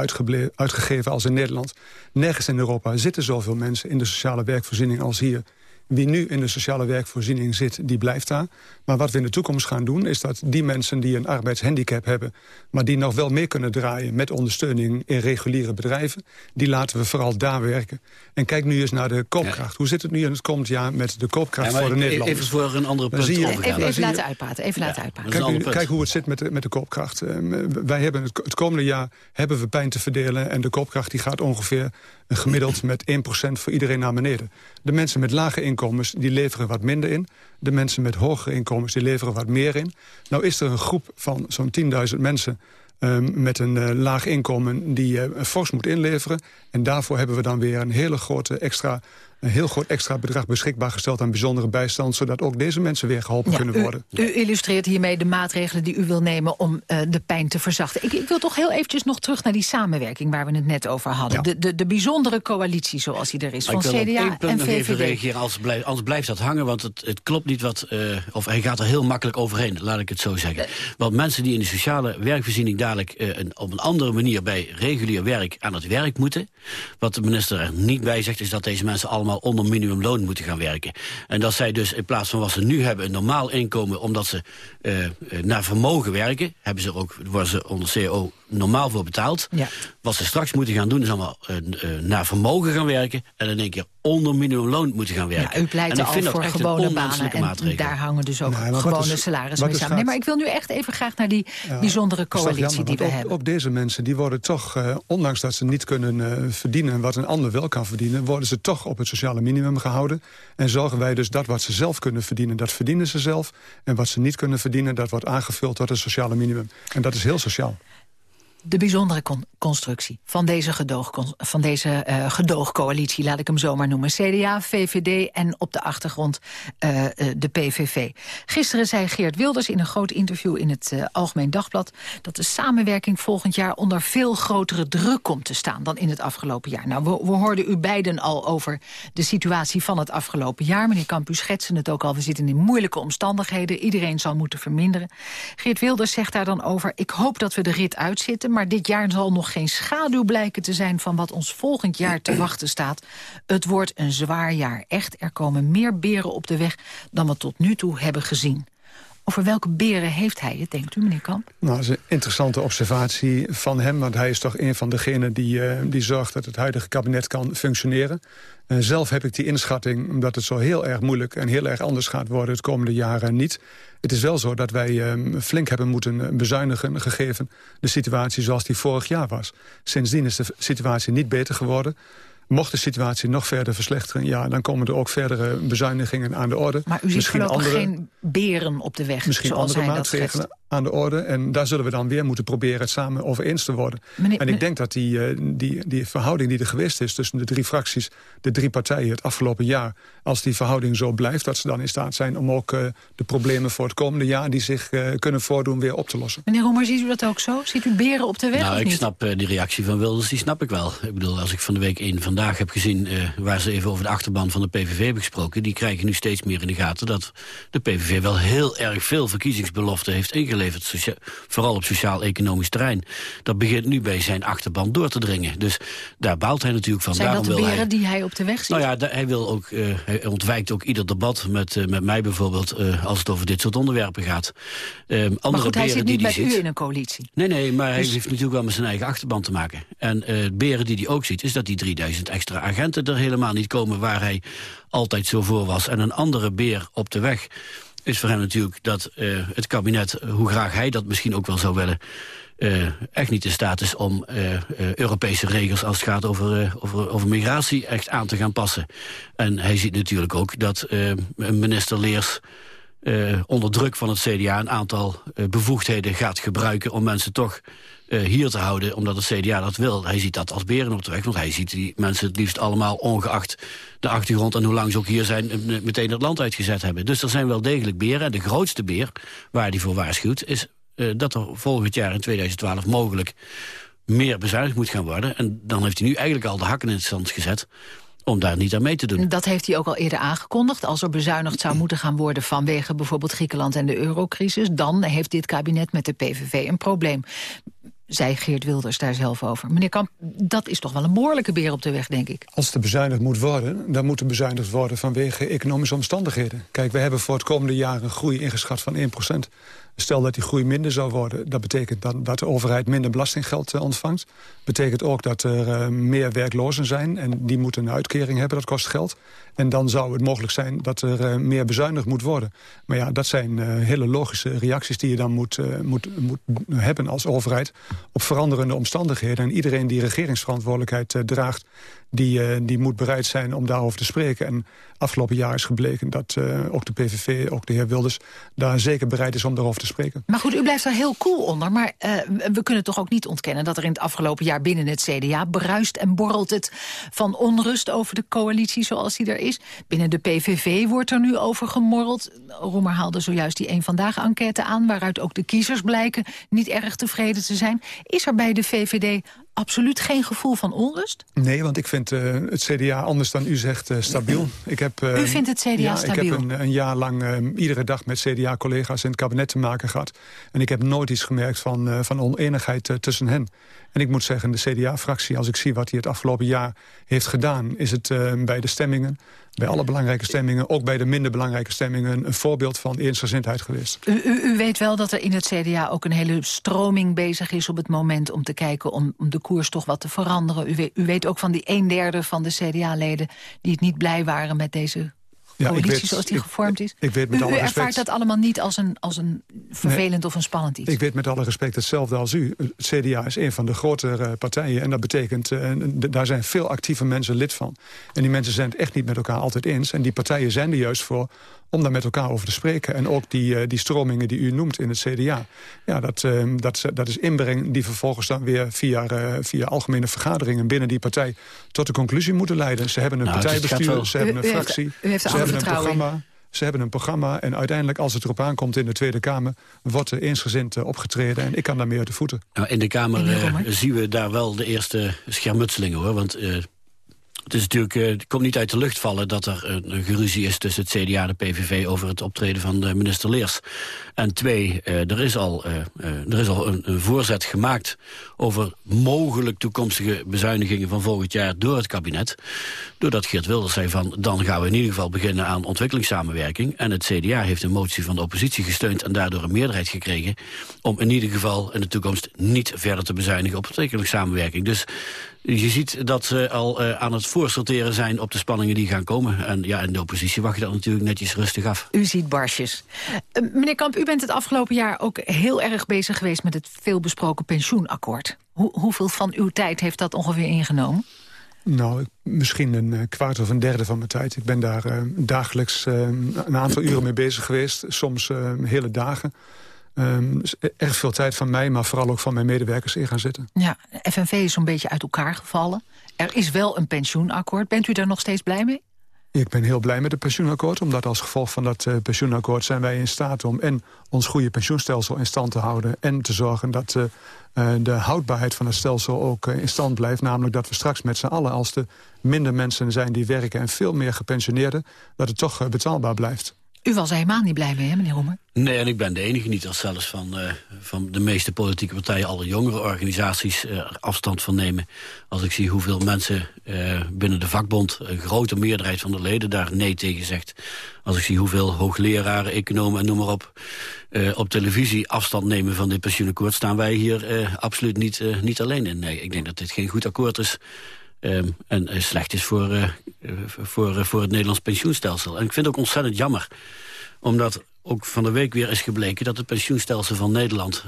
uitgegeven als in Nederland. Nergens in Europa zitten zoveel mensen in de sociale werkvoorziening als hier. Wie nu in de sociale werkvoorziening zit, die blijft daar. Maar wat we in de toekomst gaan doen... is dat die mensen die een arbeidshandicap hebben... maar die nog wel mee kunnen draaien met ondersteuning in reguliere bedrijven... die laten we vooral daar werken. En kijk nu eens naar de koopkracht. Hoe zit het nu in het komend jaar met de koopkracht Ja, voor de Nederlanders? Even voor een andere punt zie je- overgaan. Even, laten uitpraten. Even laten uitpraten. Kijk, nu, hoe het zit met de, met de koopkracht. Eh, wij hebben het, het komende jaar hebben we pijn te verdelen... en de koopkracht die gaat ongeveer gemiddeld met 1% voor iedereen naar beneden. De mensen met lage inkomens die leveren wat minder in. De mensen met hogere inkomens die leveren wat meer in. Nou is er een groep van zo'n 10.000 mensen... eh, met een eh, laag inkomen die eh, fors moet inleveren. En daarvoor hebben we dan weer een hele grote extra een heel groot extra bedrag beschikbaar gesteld aan bijzondere bijstand... zodat ook deze mensen weer geholpen Ja, kunnen u- worden. U, illustreert hiermee de maatregelen die u wil nemen om eh, de pijn te verzachten. Ik, ik wil toch heel eventjes nog terug naar die samenwerking waar we het net over hadden. De, de, de bijzondere coalitie zoals die er is, Maar van ik wil op CDA één punt en nog even VVD. reageren, anders blijft, anders blijft dat hangen. Want het, het klopt niet wat... eh, of hij gaat er heel makkelijk overheen, laat ik het zo zeggen. Want mensen die in de sociale werkvoorziening dadelijk... eh, een, op een andere manier bij regulier werk aan het werk moeten... wat de minister er niet bij zegt... is dat deze mensen allemaal onder minimumloon moeten gaan werken. En dat zij dus in plaats van wat ze nu hebben... een normaal inkomen omdat ze eh, eh, naar vermogen werken... hebben ze ook, worden ze onder CO normaal voor betaald. Ja. Wat ze straks moeten gaan doen is allemaal eh, eh, naar vermogen gaan werken... en in één keer onder minimumloon moeten gaan werken. Ja, u pleit en ik al vind dat voor gewone banen en maatregel. daar hangen dus ook gewone is- salarissen mee samen. Nee, maar ik wil nu echt even graag naar die Ja, bijzondere coalitie jammer, die we hebben. Ook deze mensen die worden toch, eh, ondanks dat ze niet kunnen eh, verdienen... wat een ander wel kan verdienen... worden ze toch op het sociale minimum gehouden. En zorgen wij dus dat wat ze zelf kunnen verdienen... dat verdienen ze zelf. En wat ze niet kunnen verdienen... dat wordt aangevuld tot het sociale minimum. En dat is heel sociaal. De bijzondere con- constructie van deze, gedoog, van deze eh, gedoogcoalitie, laat ik hem zo maar noemen. CDA, VVD en op de achtergrond eh, eh, de PVV. Gisteren zei Geert Wilders in een groot interview in het Algemeen Dagblad... dat de samenwerking volgend jaar onder veel grotere druk komt te staan... dan in het afgelopen jaar. Nou, we, we hoorden u beiden al over de situatie van het afgelopen jaar. Meneer Kamp, u schetste het ook al. We zitten in moeilijke omstandigheden. Iedereen zal moeten verminderen. Geert Wilders zegt daar dan over... ik hoop dat we de rit uitzitten, maar dit jaar zal nog geen schaduw blijken te zijn... van wat ons volgend jaar te wachten staat. Het wordt een zwaar jaar. Echt, er komen meer beren op de weg dan we tot nu toe hebben gezien. Over welke beren heeft hij het, denkt u, meneer Kamp? Nou, dat is een interessante observatie van hem... want hij is toch een van degenen die, eh, die zorgt dat het huidige kabinet kan functioneren. Eh, zelf heb ik die inschatting, omdat het zo heel erg moeilijk... en heel erg anders gaat worden het komende jaren niet. Het is wel zo dat wij eh, flink hebben moeten eh, bezuinigen... gegeven de situatie zoals die vorig jaar was. Sindsdien is de situatie niet beter geworden... Mocht de situatie nog verder verslechteren... ja, dan komen er ook verdere bezuinigingen aan de orde. Maar u ziet voorlopig geen beren op de weg, Misschien zoals andere hij dat schetst. maatregelen aan de orde. En daar zullen we dan weer moeten proberen het samen over eens te worden. Meneer- en ik denk dat die, eh, die, die verhouding die er geweest is... tussen de drie fracties, de drie partijen het afgelopen jaar... als die verhouding zo blijft, dat ze dan in staat zijn... om ook eh, de problemen voor het komende jaar die zich eh, kunnen voordoen... weer op te lossen. Meneer Roemer, ziet u dat ook zo? Ziet u beren op de weg Nou, of ik niet? snap die reactie van Wilders, die snap ik wel. Ik bedoel, als ik van de week één vandaag heb gezien... eh, waar ze even over de achterban van de PVV hebben gesproken... die krijgen nu steeds meer in de gaten dat de PVV wel heel erg veel verkiezingsbeloften heeft ingeleverd. Socia- vooral op sociaal-economisch terrein. Dat begint nu bij zijn achterban door te dringen. Dus daar baalt hij natuurlijk van. Zijn dat Daarom de wil beren hij... die hij op de weg ziet? Nou ja, hij, wil ook, eh, hij ontwijkt ook ieder debat met, eh, met mij bijvoorbeeld... eh, als het over dit soort onderwerpen gaat. Eh, andere maar goed, hij beren zit niet die met u in een coalitie. Nee, nee, maar hij Dus- heeft natuurlijk wel met zijn eigen achterban te maken. En het beren die hij ook ziet, is dat die 3000 extra agenten er helemaal niet komen... waar hij altijd zo voor was. En een andere beer op de weg is voor hem natuurlijk dat eh, het kabinet... hoe graag hij dat misschien ook wel zou willen... eh, echt niet in staat is om eh, eh, Europese regels als het gaat over, eh, over, over migratie echt aan te gaan passen. En hij ziet natuurlijk ook dat eh, minister Leers eh, onder druk van het CDA een aantal eh, bevoegdheden gaat gebruiken om mensen toch eh, hier te houden, omdat het CDA dat wil. Hij ziet dat als beren op de weg, want hij ziet die mensen het liefst allemaal ongeacht de achtergrond en hoe lang ze ook hier zijn, meteen het land uitgezet hebben. Dus er zijn wel degelijk beren. En de grootste beer, waar hij voor waarschuwt, is dat er volgend jaar in 2012 mogelijk meer bezuinigd moet gaan worden. En dan heeft hij nu eigenlijk al de hakken in het zand gezet om daar niet aan mee te doen. Dat heeft hij ook al eerder aangekondigd. Als er bezuinigd zou moeten gaan worden vanwege bijvoorbeeld Griekenland en de eurocrisis... dan heeft dit kabinet met de PVV een probleem. Zei Geert Wilders daar zelf over. Meneer Kamp, dat is toch wel een behoorlijke beer op de weg, denk ik. Als er bezuinigd moet worden, dan moet er bezuinigd worden vanwege economische omstandigheden. Kijk, we hebben voor het komende jaar een groei ingeschat van 1 Stel dat die groei minder zou worden, dat betekent dan dat de overheid minder belastinggeld eh, ontvangt. Betekent ook dat er eh, meer werklozen zijn en die moeten een uitkering hebben, dat kost geld. En dan zou het mogelijk zijn dat er eh, meer bezuinigd moet worden. Maar ja, dat zijn hele logische reacties die je dan moet, moet, moet hebben als overheid op veranderende omstandigheden. En iedereen die regeringsverantwoordelijkheid draagt, die, eh, die moet bereid zijn om daarover te spreken. En afgelopen jaar is gebleken dat eh, ook de PVV, ook de heer Wilders... daar zeker bereid is om daarover te spreken. Maar goed, u blijft er heel cool onder. Maar uh, we kunnen toch ook niet ontkennen dat er in het afgelopen jaar binnen het CDA bruist en borrelt het van onrust over de coalitie zoals die er is. Binnen de PVV wordt er nu over gemorreld. Roemer haalde zojuist die een vandaag enquête aan waaruit ook de kiezers blijken niet erg tevreden te zijn. Is er bij de VVD absoluut geen gevoel van onrust? Nee, want ik vind uh, het CDA, anders dan u zegt, uh, stabiel. Ik heb, uh, u vindt het CDA ja, stabiel? Ik heb een, een jaar lang iedere dag met CDA-collega's in het kabinet te maken gehad. En ik heb nooit iets gemerkt van, van oneenigheid tussen hen. En ik moet zeggen, de CDA-fractie, als ik zie wat hij het afgelopen jaar heeft gedaan... is het bij de stemmingen bij alle belangrijke stemmingen, ook bij de minder belangrijke stemmingen... een voorbeeld van eensgezindheid geweest. U, u, u, weet wel dat er in het CDA ook een hele stroming bezig is op het moment... om te kijken om, om de koers toch wat te veranderen. U weet, u weet ook van die een derde van de CDA-leden... die het niet blij waren met deze ja, coalitie weet, zoals die gevormd is. Ik, weet met u, alle u respect, ervaart dat allemaal niet als een, als een vervelend of een spannend iets? Ik weet met alle respect hetzelfde als u. Het CDA is een van de grotere partijen. En dat betekent, uh, daar zijn veel actieve mensen lid van. En die mensen zijn het echt niet met elkaar altijd eens. En die partijen zijn er juist voor om daar met elkaar over te spreken. En ook die, uh, die stromingen die u noemt in het CDA. Ja, dat, uh, dat, dat is inbreng die vervolgens dan weer via, uh, via algemene vergaderingen binnen die partij tot de conclusie moeten leiden. Ze hebben een nou, partijbestuur, ze hebben een fractie, u heeft, u heeft ze hebben een programma. Ze hebben een programma en uiteindelijk als het erop aankomt in de Tweede Kamer... wordt er eensgezind opgetreden en ik kan daarmee uit de voeten. Nou, in de Kamer uh, zien we daar wel de eerste schermutselingen, hoor. Want uh, het, is natuurlijk, uh, het komt niet uit de lucht vallen dat er een, geruzie is tussen het CDA en de PVV over het optreden van de minister Leers. En twee, uh, er is al, er is al een, een, voorzet gemaakt over mogelijk toekomstige bezuinigingen van volgend jaar door het kabinet. Doordat Geert Wilders zei van dan gaan we in ieder geval beginnen aan ontwikkelingssamenwerking. En het CDA heeft een motie van de oppositie gesteund en daardoor een meerderheid gekregen om in ieder geval in de toekomst niet verder te bezuinigen op ontwikkelingssamenwerking. Dus je ziet dat ze al uh, aan het voorsorteren zijn op de spanningen die gaan komen. En ja, in de oppositie wacht je dat natuurlijk netjes rustig af. U ziet barsjes. Uh, meneer Kamp, u bent het afgelopen jaar ook heel erg bezig geweest... met het veelbesproken pensioenakkoord. Hoe, hoeveel van uw tijd heeft dat ongeveer ingenomen? Nou, misschien een uh, kwart of een derde van mijn tijd. Ik ben daar uh, dagelijks uh, een aantal uren mee bezig geweest. Soms hele dagen. Um, erg veel tijd van mij, maar vooral ook van mijn medewerkers in gaan zitten. Ja, FNV is zo'n beetje uit elkaar gevallen. Er is wel een pensioenakkoord. Bent u daar nog steeds blij mee? Ik ben heel blij met het pensioenakkoord, omdat als gevolg van dat uh, pensioenakkoord zijn wij in staat om en ons goede pensioenstelsel in stand te houden en te zorgen dat uh, uh, de houdbaarheid van het stelsel ook in stand blijft. Namelijk dat we straks met z'n allen, als er minder mensen zijn die werken en veel meer gepensioneerden, dat het toch betaalbaar blijft. U was helemaal niet blij mee, hè, meneer Roemer? Nee, en ik ben de enige niet als zelfs van, uh, van de meeste politieke partijen... alle jongere organisaties uh, afstand van nemen. Als ik zie hoeveel mensen uh, binnen de vakbond... een grote meerderheid van de leden daar nee tegen zegt. Als ik zie hoeveel hoogleraren, economen en noem maar op... op televisie afstand nemen van dit pensioenakkoord... staan wij hier absoluut niet, niet alleen in. Nee, ik denk dat dit geen goed akkoord is... Um, en uh, slecht is voor, uh, voor, uh, voor het Nederlands pensioenstelsel. En ik vind het ook ontzettend jammer. Omdat ook van de week weer is gebleken... dat het pensioenstelsel van Nederland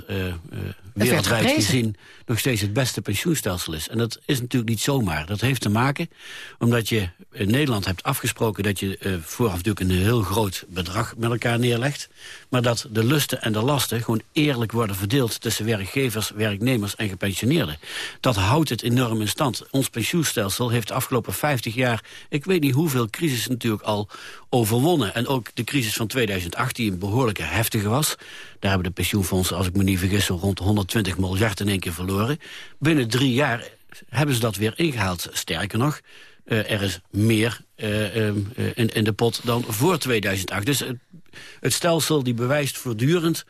wereldwijd gezien... nog steeds het beste pensioenstelsel is. En dat is natuurlijk niet zomaar. Dat heeft te maken omdat je in Nederland hebt afgesproken... dat je vooraf natuurlijk een heel groot bedrag met elkaar neerlegt... maar dat de lusten en de lasten gewoon eerlijk worden verdeeld... tussen werkgevers, werknemers en gepensioneerden. Dat houdt het enorm in stand. Ons pensioenstelsel heeft de afgelopen 50 jaar... ik weet niet hoeveel crisis natuurlijk al overwonnen. En ook de crisis van 2008, behoorlijke heftige was... daar hebben de pensioenfondsen, als ik me niet vergis... rond 120 miljard in één keer verloren. Binnen drie jaar hebben ze dat weer ingehaald. Sterker nog, uh, er is meer uh, uh, in, in, de pot dan voor 2008. Dus het stelsel die bewijst voortdurend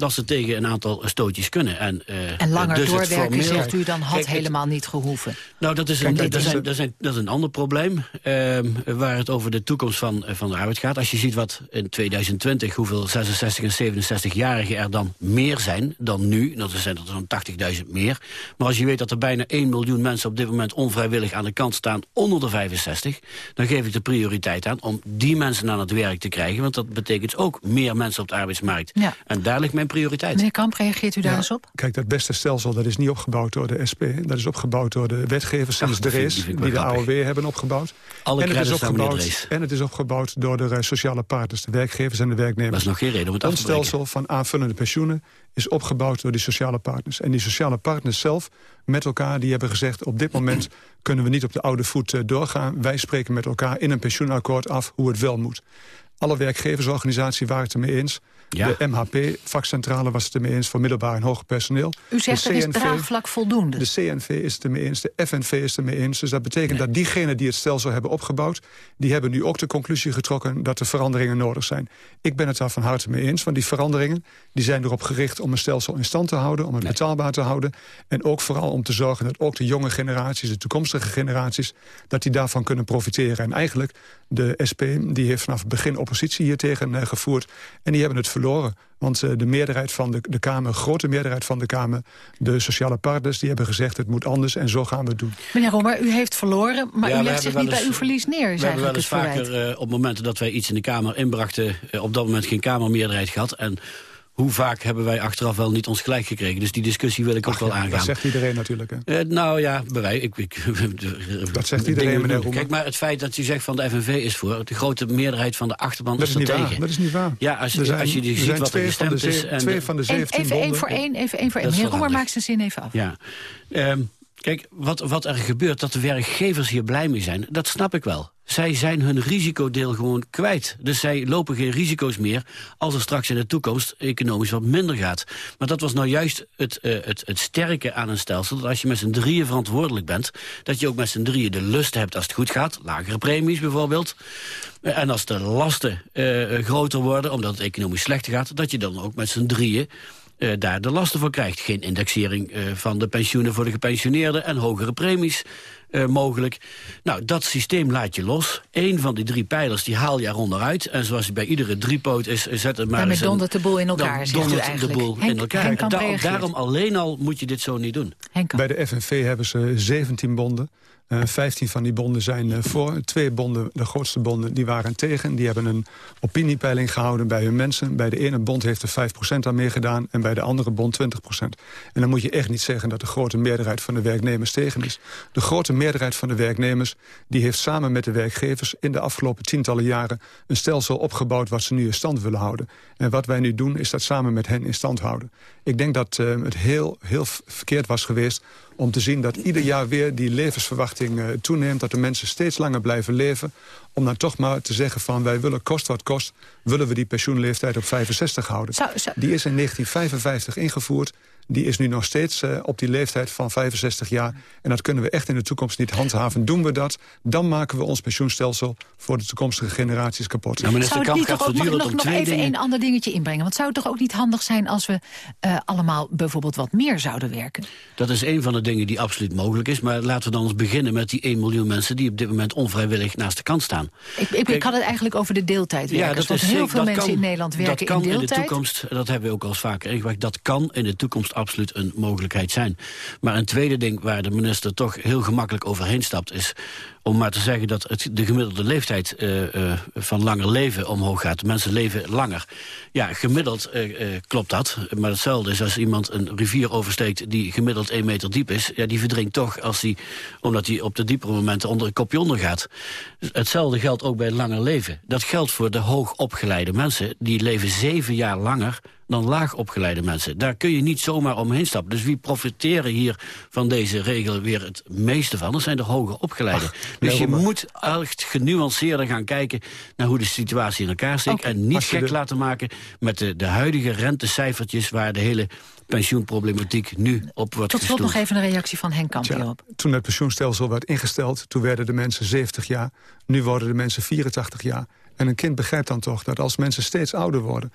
dat ze tegen een aantal stootjes kunnen. En, uh, en langer dus doorwerken, zegt u, dan had Kijk, helemaal niet gehoeven. Nou, dat is, een, dat, is, dat, is, dat is een ander probleem... Uh, waar het over de toekomst van, van de arbeid gaat. Als je ziet wat in 2020, hoeveel 66 en 67-jarigen er dan meer zijn dan nu... dat zijn er zo'n 80.000 meer. Maar als je weet dat er bijna 1 miljoen mensen op dit moment... onvrijwillig aan de kant staan onder de 65... dan geef ik de prioriteit aan om die mensen aan het werk te krijgen. Want dat betekent ook meer mensen op de arbeidsmarkt. Ja. En daar ligt mijn prioriteit. Meneer Kamp, reageert u daar Ja, eens op? Kijk, dat beste stelsel dat is niet opgebouwd door de SP. Dat is opgebouwd door de wetgevers sinds Ach, de race... die de. AOW hebben opgebouwd. Alle en, het is opgebouwd, en het is opgebouwd door de eh, sociale partners, de werkgevers en de werknemers. Dat is nog geen reden om het af te breken. stelsel van aanvullende pensioenen is opgebouwd door die sociale partners. En die sociale partners zelf met elkaar die hebben gezegd... op dit moment kunnen we niet op de oude voet eh, doorgaan. Wij spreken met elkaar in een pensioenakkoord af hoe het wel moet. Alle werkgeversorganisaties waren het ermee eens. Ja. De MHP, vakcentrale, was het ermee eens... voor middelbaar en hoger personeel. U zegt De er is draagvlak voldoende. de CNV is het ermee eens, de FNV is het ermee eens. Dus dat betekent dat diegenen die het stelsel hebben opgebouwd... die hebben nu ook de conclusie getrokken dat er veranderingen nodig zijn. Ik ben het daar van harte mee eens, want die veranderingen... die zijn erop gericht om een stelsel in stand te houden... om het betaalbaar te houden. En ook vooral om te zorgen dat ook de jonge generaties... de toekomstige generaties, dat die daarvan kunnen profiteren. En eigenlijk, de SP die heeft vanaf het begin oppositie hier tegen eh, gevoerd... en die hebben het verloren. Want eh, de meerderheid van de, de Kamer, grote meerderheid van de Kamer... de sociale partners, die hebben gezegd het moet anders en zo gaan we het doen. Meneer Romer, u heeft verloren, maar Ja, u legt zich niet bij uw verlies neer, is We hebben wel eens vaker eh, op momenten dat wij iets in de Kamer inbrachten... op dat moment geen Kamermeerderheid gehad. En hoe vaak hebben wij achteraf wel niet ons gelijk gekregen. Dus die discussie wil ik ook wel aangaan. Dat zegt iedereen natuurlijk. Hè. Eh, nou ja, bij wij. Ik, ik, Dat zegt iedereen, dingen meneer. Roemer. Kijk, maar het feit dat u zegt van de FNV is voor... de grote meerderheid van de achterban Dat is is er niet tegen. waar. Dat is niet waar. Ja, als, zijn- als je die ziet zijn wat er gestemd is... en twee van de Eén- 17 Even één voor één, even één voor één. Meneer handig. maakt zijn zin even af. Ja. Ehm, kijk, wat, wat er gebeurt, dat de werkgevers hier blij mee zijn... dat snap ik wel. Zij zijn hun risicodeel gewoon kwijt. Dus zij lopen geen risico's meer als er straks in de toekomst economisch wat minder gaat. Maar dat was nou juist het, eh, het, het sterke aan een stelsel. Dat als je met z'n drieën verantwoordelijk bent... dat je ook met z'n drieën de lust hebt als het goed gaat. Lagere premies bijvoorbeeld. En als de lasten eh, groter worden, omdat het economisch slechter gaat... dat je dan ook met z'n drieën eh, daar de lasten voor krijgt. Geen indexering eh, van de pensioenen voor de gepensioneerden... en hogere premies eh, mogelijk. Nou, dat systeem laat je los. Eén van die drie pijlers die haal je eronder uit. En zoals bij iedere driepoot is, zet het maar Daarmee eens een- dondert de boel in elkaar, dan zegt u dondert eigenlijk. de boel Henk- in elkaar. Henk Kamp Da- reageert. daarom alleen al moet je dit zo niet doen. Bij de FNV hebben ze 17 bonden. Eh 15 van die bonden zijn eh, voor. Twee bonden, de grootste bonden, die waren tegen. Die hebben een opiniepeiling gehouden bij hun mensen. Bij de ene bond heeft er 5% aan meegedaan... en bij de andere bond 20%. En dan moet je echt niet zeggen dat de grote meerderheid van de werknemers tegen is. De grote meerderheid van de werknemers... die heeft samen met de werkgevers in de afgelopen tientallen jaren... een stelsel opgebouwd wat ze nu in stand willen houden. En wat wij nu doen, is dat samen met hen in stand houden. Ik denk dat eh, het heel, heel verkeerd was geweest om te zien dat ieder jaar weer die levensverwachting eh, toeneemt... dat de mensen steeds langer blijven leven... om dan toch maar te zeggen van wij willen kost wat kost... willen we die pensioenleeftijd op 65 houden. Die is in 1955 ingevoerd. Die is nu nog steeds eh, op die leeftijd van 65 jaar. En dat kunnen we echt in de toekomst niet handhaven. Doen we dat, dan maken we ons pensioenstelsel... voor de toekomstige generaties kapot. Nou, minister Zou het Kamp niet gaat toch ook nog, voortdurend nog, nog even dingen... een ander dingetje inbrengen? Want zou het toch ook niet handig zijn als we eh, allemaal bijvoorbeeld wat meer zouden werken? Dat is een van de dingen die absoluut mogelijk is. Maar laten we dan eens beginnen met die 1 miljoen mensen... die op dit moment onvrijwillig naast de kant staan. Ik, ik, ik Kijk, had het eigenlijk over de deeltijdwerkers. want heel zeker- veel dat mensen kan- in Nederland werken dat kan in deeltijd. in de toekomst, dat hebben we ook al eens vaker ingebracht... dat kan in de toekomst absoluut een mogelijkheid zijn. Maar een tweede ding waar de minister toch heel gemakkelijk overheen stapt... is om maar te zeggen dat het, de gemiddelde leeftijd eh, eh, van langer leven omhoog gaat. Mensen leven langer. Ja, gemiddeld eh, klopt dat. Maar hetzelfde is als iemand een rivier oversteekt... die gemiddeld 1 meter diep is. Ja, die verdrinkt toch als die, omdat hij op de diepere momenten onder een kopje onder gaat. Hetzelfde geldt ook bij langer leven. Dat geldt voor de hoogopgeleide mensen. Die leven zeven jaar langer dan laag opgeleide mensen. Daar kun je niet zomaar omheen stappen. Dus wie profiteren hier van deze regel weer het meeste van? Dat zijn de hoger opgeleiden. Dus je moet echt genuanceerder gaan kijken... naar hoe de situatie in elkaar steekt. Oké. En niet gek de- laten maken met de, de huidige rentecijfertjes... waar de hele pensioenproblematiek nu op wordt Tot slot nog even een reactie van Henk Kamp hierop. toen het pensioenstelsel werd ingesteld, toen werden de mensen 70 jaar. Nu worden de mensen 84 jaar. En een kind begrijpt dan toch dat als mensen steeds ouder worden...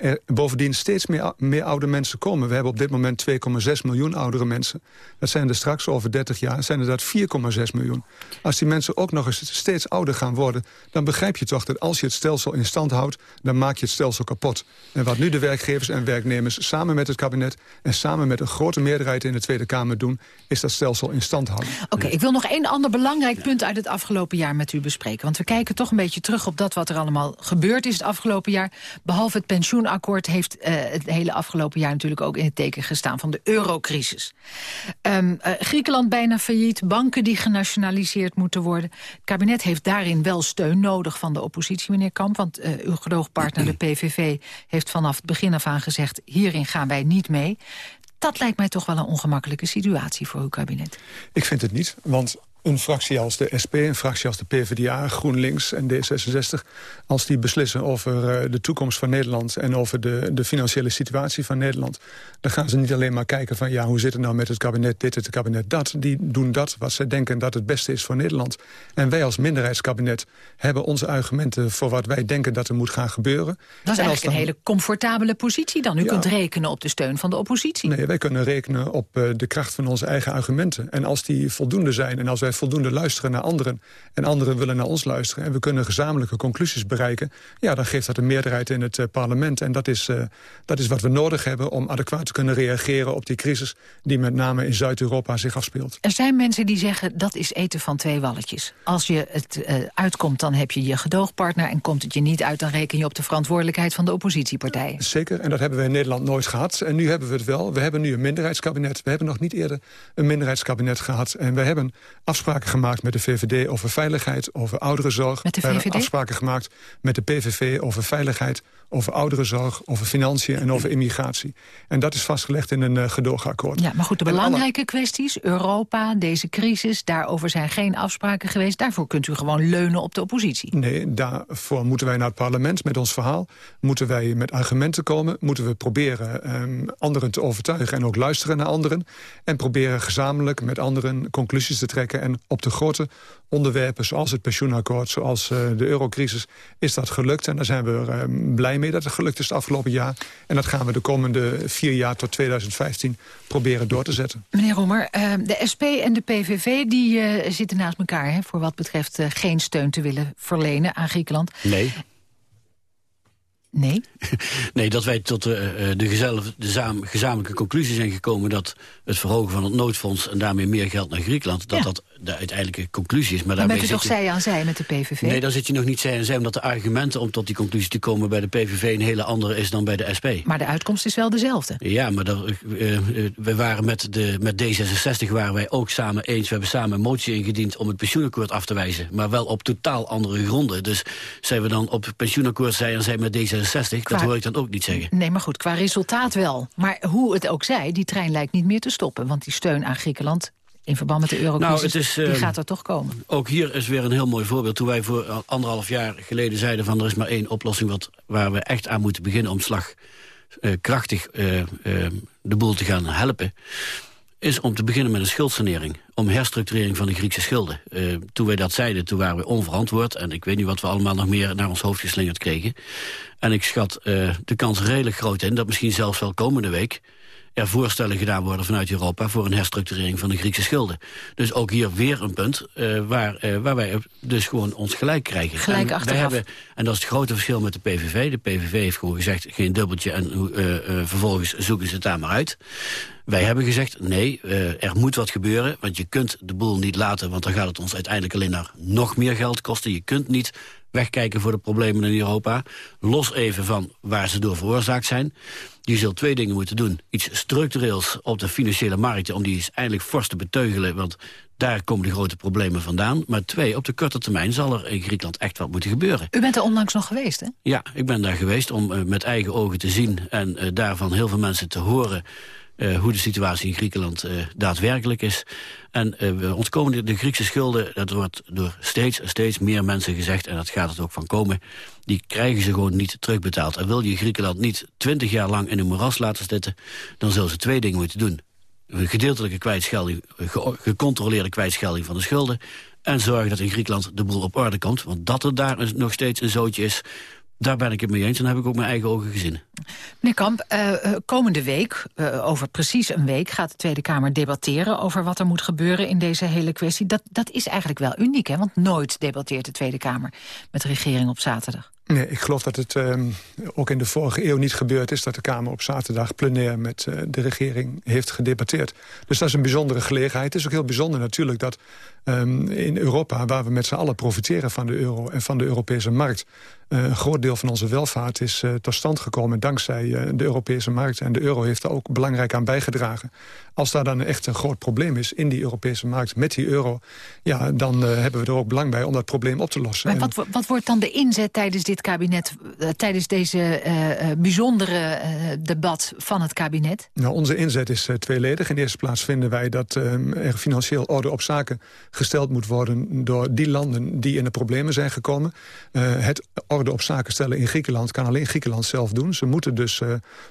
er bovendien steeds meer, meer oude mensen komen. We hebben op dit moment 2,6 miljoen oudere mensen. Dat zijn er straks over 30 jaar, zijn er dat 4,6 miljoen. Als die mensen ook nog eens steeds ouder gaan worden... dan begrijp je toch dat als je het stelsel in stand houdt... dan maak je het stelsel kapot. En wat nu de werkgevers en werknemers samen met het kabinet... en samen met een grote meerderheid in de Tweede Kamer doen... is dat stelsel in stand houden. Oké, ik wil nog één ander belangrijk punt uit het afgelopen jaar met u bespreken. Want we kijken toch een beetje terug op dat wat wat er allemaal gebeurd is het afgelopen jaar. Behalve het pensioenakkoord heeft uh, het hele afgelopen jaar natuurlijk ook in het teken gestaan van de eurocrisis. Um, uh, Griekenland bijna failliet, banken die genationaliseerd moeten worden. Het kabinet heeft daarin wel steun nodig van de oppositie, meneer Kamp. Want uh, uw gedoogpartner, de PVV, heeft vanaf het begin af aan gezegd... hierin gaan wij niet mee. Dat lijkt mij toch wel een ongemakkelijke situatie voor uw kabinet. Ik vind het niet, want een fractie als de SP, een fractie als de PvdA, GroenLinks en D66... als die beslissen over uh, de toekomst van Nederland... en over de, de financiële situatie van Nederland... dan gaan ze niet alleen maar kijken van... ja, hoe zit het nou met het kabinet dit, het kabinet dat. Die doen dat wat ze denken dat het beste is voor Nederland. En wij als minderheidskabinet hebben onze argumenten... voor wat wij denken dat er moet gaan gebeuren. Dat is eigenlijk dan... een hele comfortabele positie dan. U ja. kunt rekenen op de steun van de oppositie. Nee, wij kunnen rekenen op uh, de kracht van onze eigen argumenten. En als die voldoende zijn en als wij voldoende luisteren naar anderen... en anderen willen naar ons luisteren... en we kunnen gezamenlijke conclusies bereiken... ja, dan geeft dat een meerderheid in het uh, parlement. En dat is, uh, dat is wat we nodig hebben om adequaat te kunnen reageren... op die crisis die met name in Zuid-Europa zich afspeelt. Er zijn mensen die zeggen dat is eten van twee walletjes. Als je het uh, uitkomt, dan heb je je gedoogpartner... en komt het je niet uit, dan reken je op de verantwoordelijkheid van de oppositiepartijen. Zeker, en dat hebben we in Nederland nooit gehad. En nu hebben we het wel. We hebben nu een minderheidskabinet. We hebben nog niet eerder een minderheidskabinet gehad. En we hebben afspraken gemaakt met de VVD over veiligheid, over ouderenzorg. Met de VVD? We hebben afspraken gemaakt met de PVV over veiligheid, over ouderenzorg, over financiën en over immigratie. En dat is vastgelegd in een uh, gedoogakkoord. Ja, maar goed, de belangrijke alle... kwesties, Europa, deze crisis, daarover zijn geen afspraken geweest. Daarvoor kunt u gewoon leunen op de oppositie. Nee, daarvoor moeten wij naar het parlement met ons verhaal. Moeten wij met argumenten komen. Moeten we proberen um, anderen te overtuigen en ook luisteren naar anderen. En proberen gezamenlijk met anderen conclusies te trekken. En op de grote onderwerpen, zoals het pensioenakkoord, zoals uh, de eurocrisis, is dat gelukt. En daar zijn we uh, blij mee dat het gelukt is het afgelopen jaar. En dat gaan we de komende vier jaar tot 2015 proberen door te zetten. Meneer Roemer, uh, de SP en de PVV die zitten naast elkaar... Hè, voor wat betreft geen steun te willen verlenen aan Griekenland. Nee. Nee? nee, dat wij tot de, de, gezamenlijke conclusie zijn gekomen... dat het verhogen van het noodfonds en daarmee meer geld naar Griekenland... dat ja. dat de uiteindelijke conclusie is. Maar, maar bent u toch je... zij aan zij met de PVV? Nee, dan zit je nog niet zij aan zij... omdat de argumenten om tot die conclusie te komen bij de PVV... een hele andere is dan bij de SP. Maar de uitkomst is wel dezelfde. Ja, maar dat, uh, uh, we waren met, de, met D66 waren wij ook samen eens. We hebben samen een motie ingediend om het pensioenakkoord af te wijzen. Maar wel op totaal andere gronden. Dus zijn we dan op het pensioenakkoord zij en zij met D66... Qua... dat hoor ik dan ook niet zeggen. Nee, maar goed, qua resultaat wel. Maar hoe het ook zij, die trein lijkt niet meer te stoppen. Want die steun aan Griekenland in verband met de eurocrisis, nou, is, uh, die gaat er toch komen. Ook hier is weer een heel mooi voorbeeld. Toen wij voor anderhalf jaar geleden zeiden van er is maar één oplossing... Wat, waar we echt aan moeten beginnen om slagkrachtig uh, uh, de boel te gaan helpen is om te beginnen met een schuldsanering. Om herstructurering van de Griekse schulden. Uh, toen wij dat zeiden, toen waren we onverantwoord. En ik weet niet wat we allemaal nog meer naar ons hoofd geslingerd kregen. En ik schat uh, de kans redelijk groot in dat misschien zelfs wel komende week er voorstellen gedaan worden vanuit Europa... voor een herstructurering van de Griekse schulden. Dus ook hier weer een punt uh, waar, uh, waar wij dus gewoon ons gelijk krijgen. Gelijk en, hebben, en dat is het grote verschil met de PVV. De PVV heeft gewoon gezegd geen dubbeltje en uh, vervolgens zoeken ze het daar maar uit. Wij hebben gezegd, nee, er moet wat gebeuren. Want je kunt de boel niet laten, want dan gaat het ons uiteindelijk alleen naar nog meer geld kosten. Je kunt niet wegkijken voor de problemen in Europa. Los even van waar ze door veroorzaakt zijn. Je zult twee dingen moeten doen. Iets structureels op de financiële markten... om die eens eindelijk fors te beteugelen, want daar komen de grote problemen vandaan. Maar twee, op de korte termijn zal er in Griekenland echt wat moeten gebeuren. U bent er onlangs nog geweest, hè? Ja, ik ben daar geweest om uh, met eigen ogen te zien... en uh, daarvan heel veel mensen te horen... Uh, hoe de situatie in Griekenland uh, daadwerkelijk is. En uh, we ontkomen de, Griekse schulden, dat wordt door steeds, steeds meer mensen gezegd... en dat gaat het ook van komen, die krijgen ze gewoon niet terugbetaald. En wil je Griekenland niet twintig jaar lang in een moeras laten zitten... dan zullen ze twee dingen moeten doen. Een gedeeltelijke kwijtschelding, ge gecontroleerde kwijtschelding van de schulden... en zorgen dat in Griekenland de boel op orde komt. Want dat er daar nog steeds een zootje is... Daar ben ik het mee eens en heb ik ook mijn eigen ogen gezien. Meneer Kamp, uh, komende week, uh, over precies een week... gaat de Tweede Kamer debatteren over wat er moet gebeuren in deze hele kwestie. Dat, dat is eigenlijk wel uniek, hè? want nooit debatteert de Tweede Kamer met de regering op zaterdag. Nee, ik geloof dat het ehm, ook in de vorige eeuw niet gebeurd is... dat de Kamer op zaterdag plenair met uh, de regering heeft gedebatteerd. Dus dat is een bijzondere gelegenheid. Het is ook heel bijzonder natuurlijk dat um, in Europa... waar we met z'n allen profiteren van de euro en van de Europese markt... Uh, een groot deel van onze welvaart is uh, tot stand gekomen... dankzij de Europese markt. En de euro heeft daar ook belangrijk aan bijgedragen. Als daar dan echt een groot probleem is in die Europese markt met die euro... ja, dan hebben we er ook belang bij om dat probleem op te lossen. Maar wat, wat wordt dan de inzet tijdens dit kabinet... tijdens deze bijzondere debat van het kabinet? Nou, onze inzet is tweeledig. In de eerste plaats vinden wij dat er financieel orde op zaken gesteld moet worden... door die landen die in de problemen zijn gekomen. het orde op zaken stellen in Griekenland... kan alleen Griekenland zelf doen. Ze moeten dus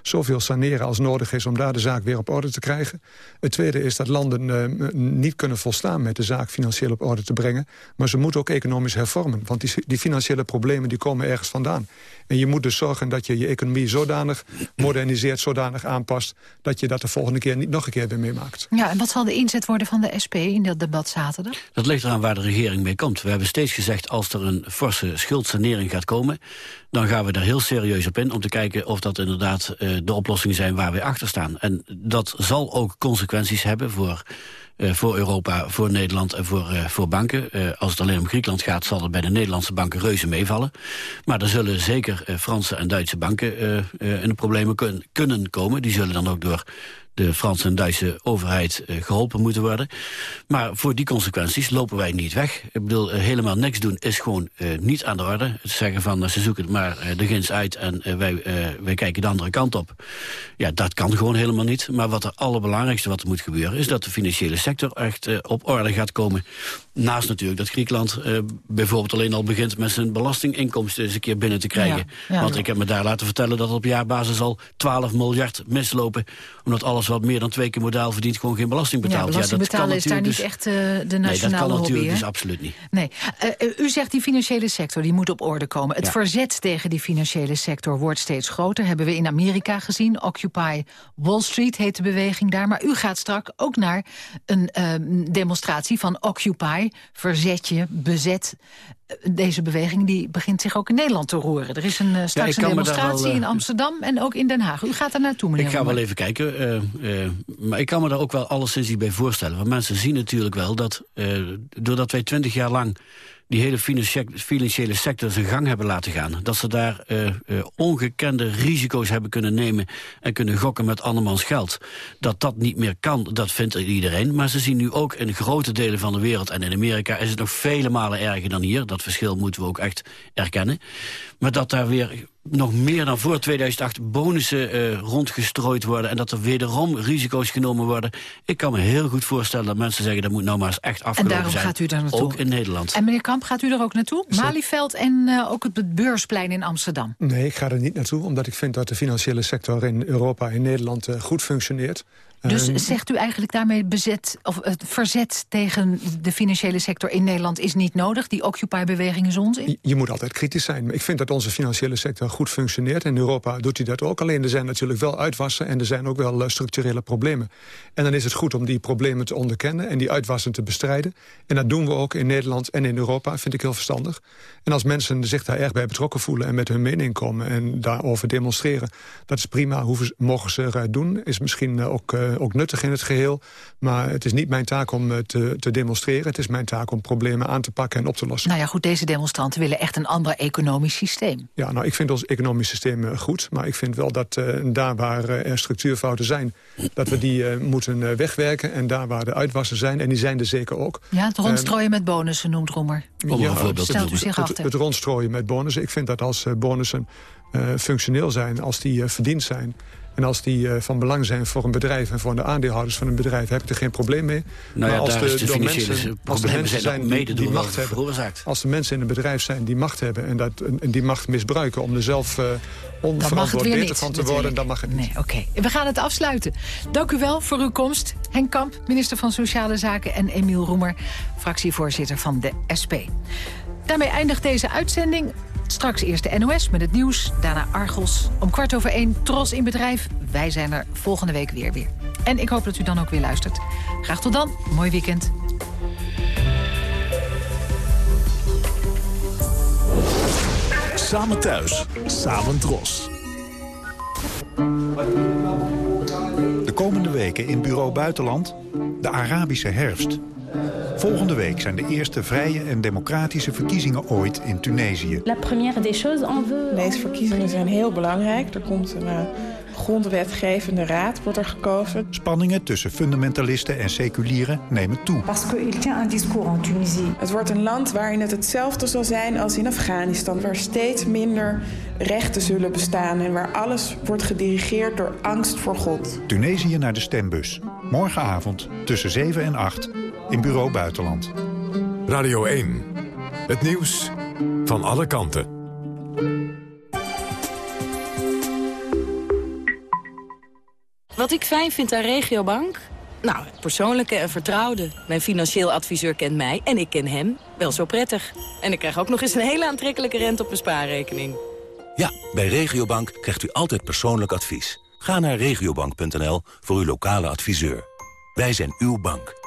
zoveel saneren als nodig is... om daar de zaak weer op orde te krijgen. Het tweede is dat landen uh, niet kunnen volstaan met de zaak financieel op orde te brengen. Maar ze moeten ook economisch hervormen. Want die, die financiële problemen die komen ergens vandaan. En je moet dus zorgen dat je je economie zodanig moderniseert... zodanig aanpast, dat je dat de volgende keer niet nog een keer weer meemaakt. Ja, en wat zal de inzet worden van de SP in dat debat zaterdag? Dat ligt eraan waar de regering mee komt. We hebben steeds gezegd, als er een forse schuldsanering gaat komen dan gaan we daar heel serieus op in om te kijken of dat inderdaad uh, de oplossingen zijn waar we achter staan. En dat zal ook consequenties hebben voor... Uh, voor Europa, voor Nederland en voor, uh, voor banken. Uh, als het alleen om Griekenland gaat, zal het bij de Nederlandse banken reuze meevallen. Maar er zullen zeker Franse en Duitse banken in de problemen kun kunnen komen. Die zullen dan ook door de Franse en Duitse overheid uh, geholpen moeten worden. Maar voor die consequenties lopen wij niet weg. Ik bedoel, uh, helemaal niks doen is gewoon uh, niet aan de orde. Het zeggen van, ze zoeken het maar de grens uit en wij, wij kijken de andere kant op. Ja, dat kan gewoon helemaal niet. Maar wat het allerbelangrijkste wat er moet gebeuren... is dat de financiële sector echt op orde gaat komen. Naast natuurlijk dat Griekenland bijvoorbeeld alleen al begint... met zijn belastinginkomsten eens een keer binnen te krijgen. Ja, ja, Want ik heb me daar laten vertellen dat op jaarbasis al 12 miljard mislopen... omdat alles wat meer dan twee keer modaal verdient... gewoon geen belasting betaalt. Ja, belasting ja, betalen is daar dus, niet echt uh, de nationale nee, dat kan hobby, natuurlijk hè? dus absoluut niet. Nee. Uh, u zegt die financiële sector die moet op orde komen. Het Ja. verzet tegen die financiële sector wordt steeds groter. Hebben we in Amerika gezien. Occupy Wall Street heet de beweging daar. Maar u gaat straks ook naar een uh, demonstratie van Occupy. Verzet je, bezet. Deze beweging die begint zich ook in Nederland te roeren. Er is een, uh, straks een demonstratie wel, uh, in Amsterdam en ook in Den Haag. U gaat daar naartoe, meneer Ik ga wel even kijken. eh, eh, maar ik kan me daar ook wel alleszins bij voorstellen. Want mensen zien natuurlijk wel dat... eh, doordat wij twintig jaar lang die hele financiële sector zijn gang hebben laten gaan. Dat ze daar eh, ongekende risico's hebben kunnen nemen... en kunnen gokken met andermans geld. Dat dat niet meer kan, dat vindt iedereen. Maar ze zien nu ook in grote delen van de wereld... en in Amerika is het nog vele malen erger dan hier. Dat verschil moeten we ook echt erkennen. Maar dat daar weer nog meer dan voor 2008 bonussen eh, rondgestrooid worden... en dat er wederom risico's genomen worden. Ik kan me heel goed voorstellen dat mensen zeggen... dat moet nou maar eens echt En afgelopen daarom zijn. gaat u daar naartoe. Ook in Nederland. En meneer Kamp, gaat u er ook naartoe? Malieveld en uh, ook het beursplein in Amsterdam. Nee, ik ga er niet naartoe, omdat ik vind dat de financiële sector in Europa en Nederland uh, goed functioneert. Dus Uh, zegt u eigenlijk daarmee bezet, of het verzet tegen de financiële sector in Nederland is niet nodig? Die Occupy-beweging is onzin? je- moet altijd kritisch zijn. Ik vind dat onze financiële sector goed functioneert. In Europa doet hij dat ook. Alleen er zijn natuurlijk wel uitwassen en er zijn ook wel eh, structurele problemen. En dan is het goed om die problemen te onderkennen en die uitwassen te bestrijden. En dat doen we ook in Nederland en in Europa, vind ik heel verstandig. En als mensen zich daar erg bij betrokken voelen en met hun mening komen en daarover demonstreren, dat is prima. Hoeven, ze- mogen ze eruit doen. Is misschien eh, ook, eh, ook nuttig in het geheel. Maar het is niet mijn taak om eh, te, te demonstreren. Het is mijn taak om problemen aan te pakken en op te lossen. Nou ja, goed, deze demonstranten willen echt een ander economisch systeem. Ja, nou, ik vind ons economisch systeem eh, goed. Maar ik vind wel dat eh, daar waar eh, er structuurfouten zijn... dat we die eh, moeten eh, wegwerken. En daar waar de uitwassen zijn, en die zijn er zeker ook... Ja, het Ehm, rondstrooien met bonussen noemt Roemer. het- Stelt u het- zich het, af. het, het rondstrooien met bonussen. Ik vind dat als eh, bonussen eh, functioneel zijn, als die eh, verdiend zijn... en als die eh, van belang zijn voor een bedrijf en voor de aandeelhouders van een bedrijf... heb ik er geen probleem mee. Nou ja, maar als de door financiële mensen, als de mensen zijn die, mede die door macht hebben... veroorzaakt. als de mensen in een bedrijf zijn die macht hebben... en, dat, en die macht misbruiken om er zelf eh het onverantwoord beter niet. van te natuurlijk. worden... dan mag het niet. Nee, oké. We gaan het afsluiten. Dank u wel voor uw komst. Henk Kamp, minister van Sociale Zaken... en Emiel Roemer, fractievoorzitter van de SP. Daarmee eindigt deze uitzending. Straks eerst de NOS met het nieuws, daarna Argos. Om kwart over één Tros in bedrijf. Wij zijn er volgende week weer weer. En ik hoop dat u dan ook weer luistert. Graag tot dan. Mooi weekend. Samen thuis, samen dros. De komende weken in Bureau Buitenland, de Arabische herfst. Volgende week zijn de eerste vrije en democratische verkiezingen ooit in Tunesië. La première des choses en veut... Deze verkiezingen zijn heel belangrijk. Er komt een uh, grondwetgevende raad, wordt er gekozen. Spanningen tussen fundamentalisten en seculieren nemen toe. Parce qu'il tient un discours en Tunisie. Het wordt een land waarin het hetzelfde zal zijn als in Afghanistan. Waar steeds minder rechten zullen bestaan en waar alles wordt gedirigeerd door angst voor God. Tunesië naar de stembus. Morgenavond tussen 7 en 8 in Bureau Buitenland. Radio 1. Het nieuws van alle kanten. Wat ik fijn vind aan Regiobank? Nou, het persoonlijke en vertrouwde. Mijn financieel adviseur kent mij en ik ken hem wel zo prettig. En ik krijg ook nog eens een hele aantrekkelijke rente op mijn spaarrekening. Ja, bij Regiobank krijgt u altijd persoonlijk advies. Ga naar regiobank.nl voor uw lokale adviseur. Wij zijn uw bank.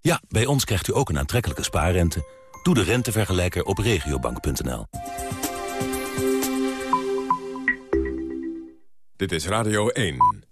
Ja, bij ons krijgt u ook een aantrekkelijke spaarrente... Doe de rentevergelijker op regiobank.nl. Dit is Radio 1.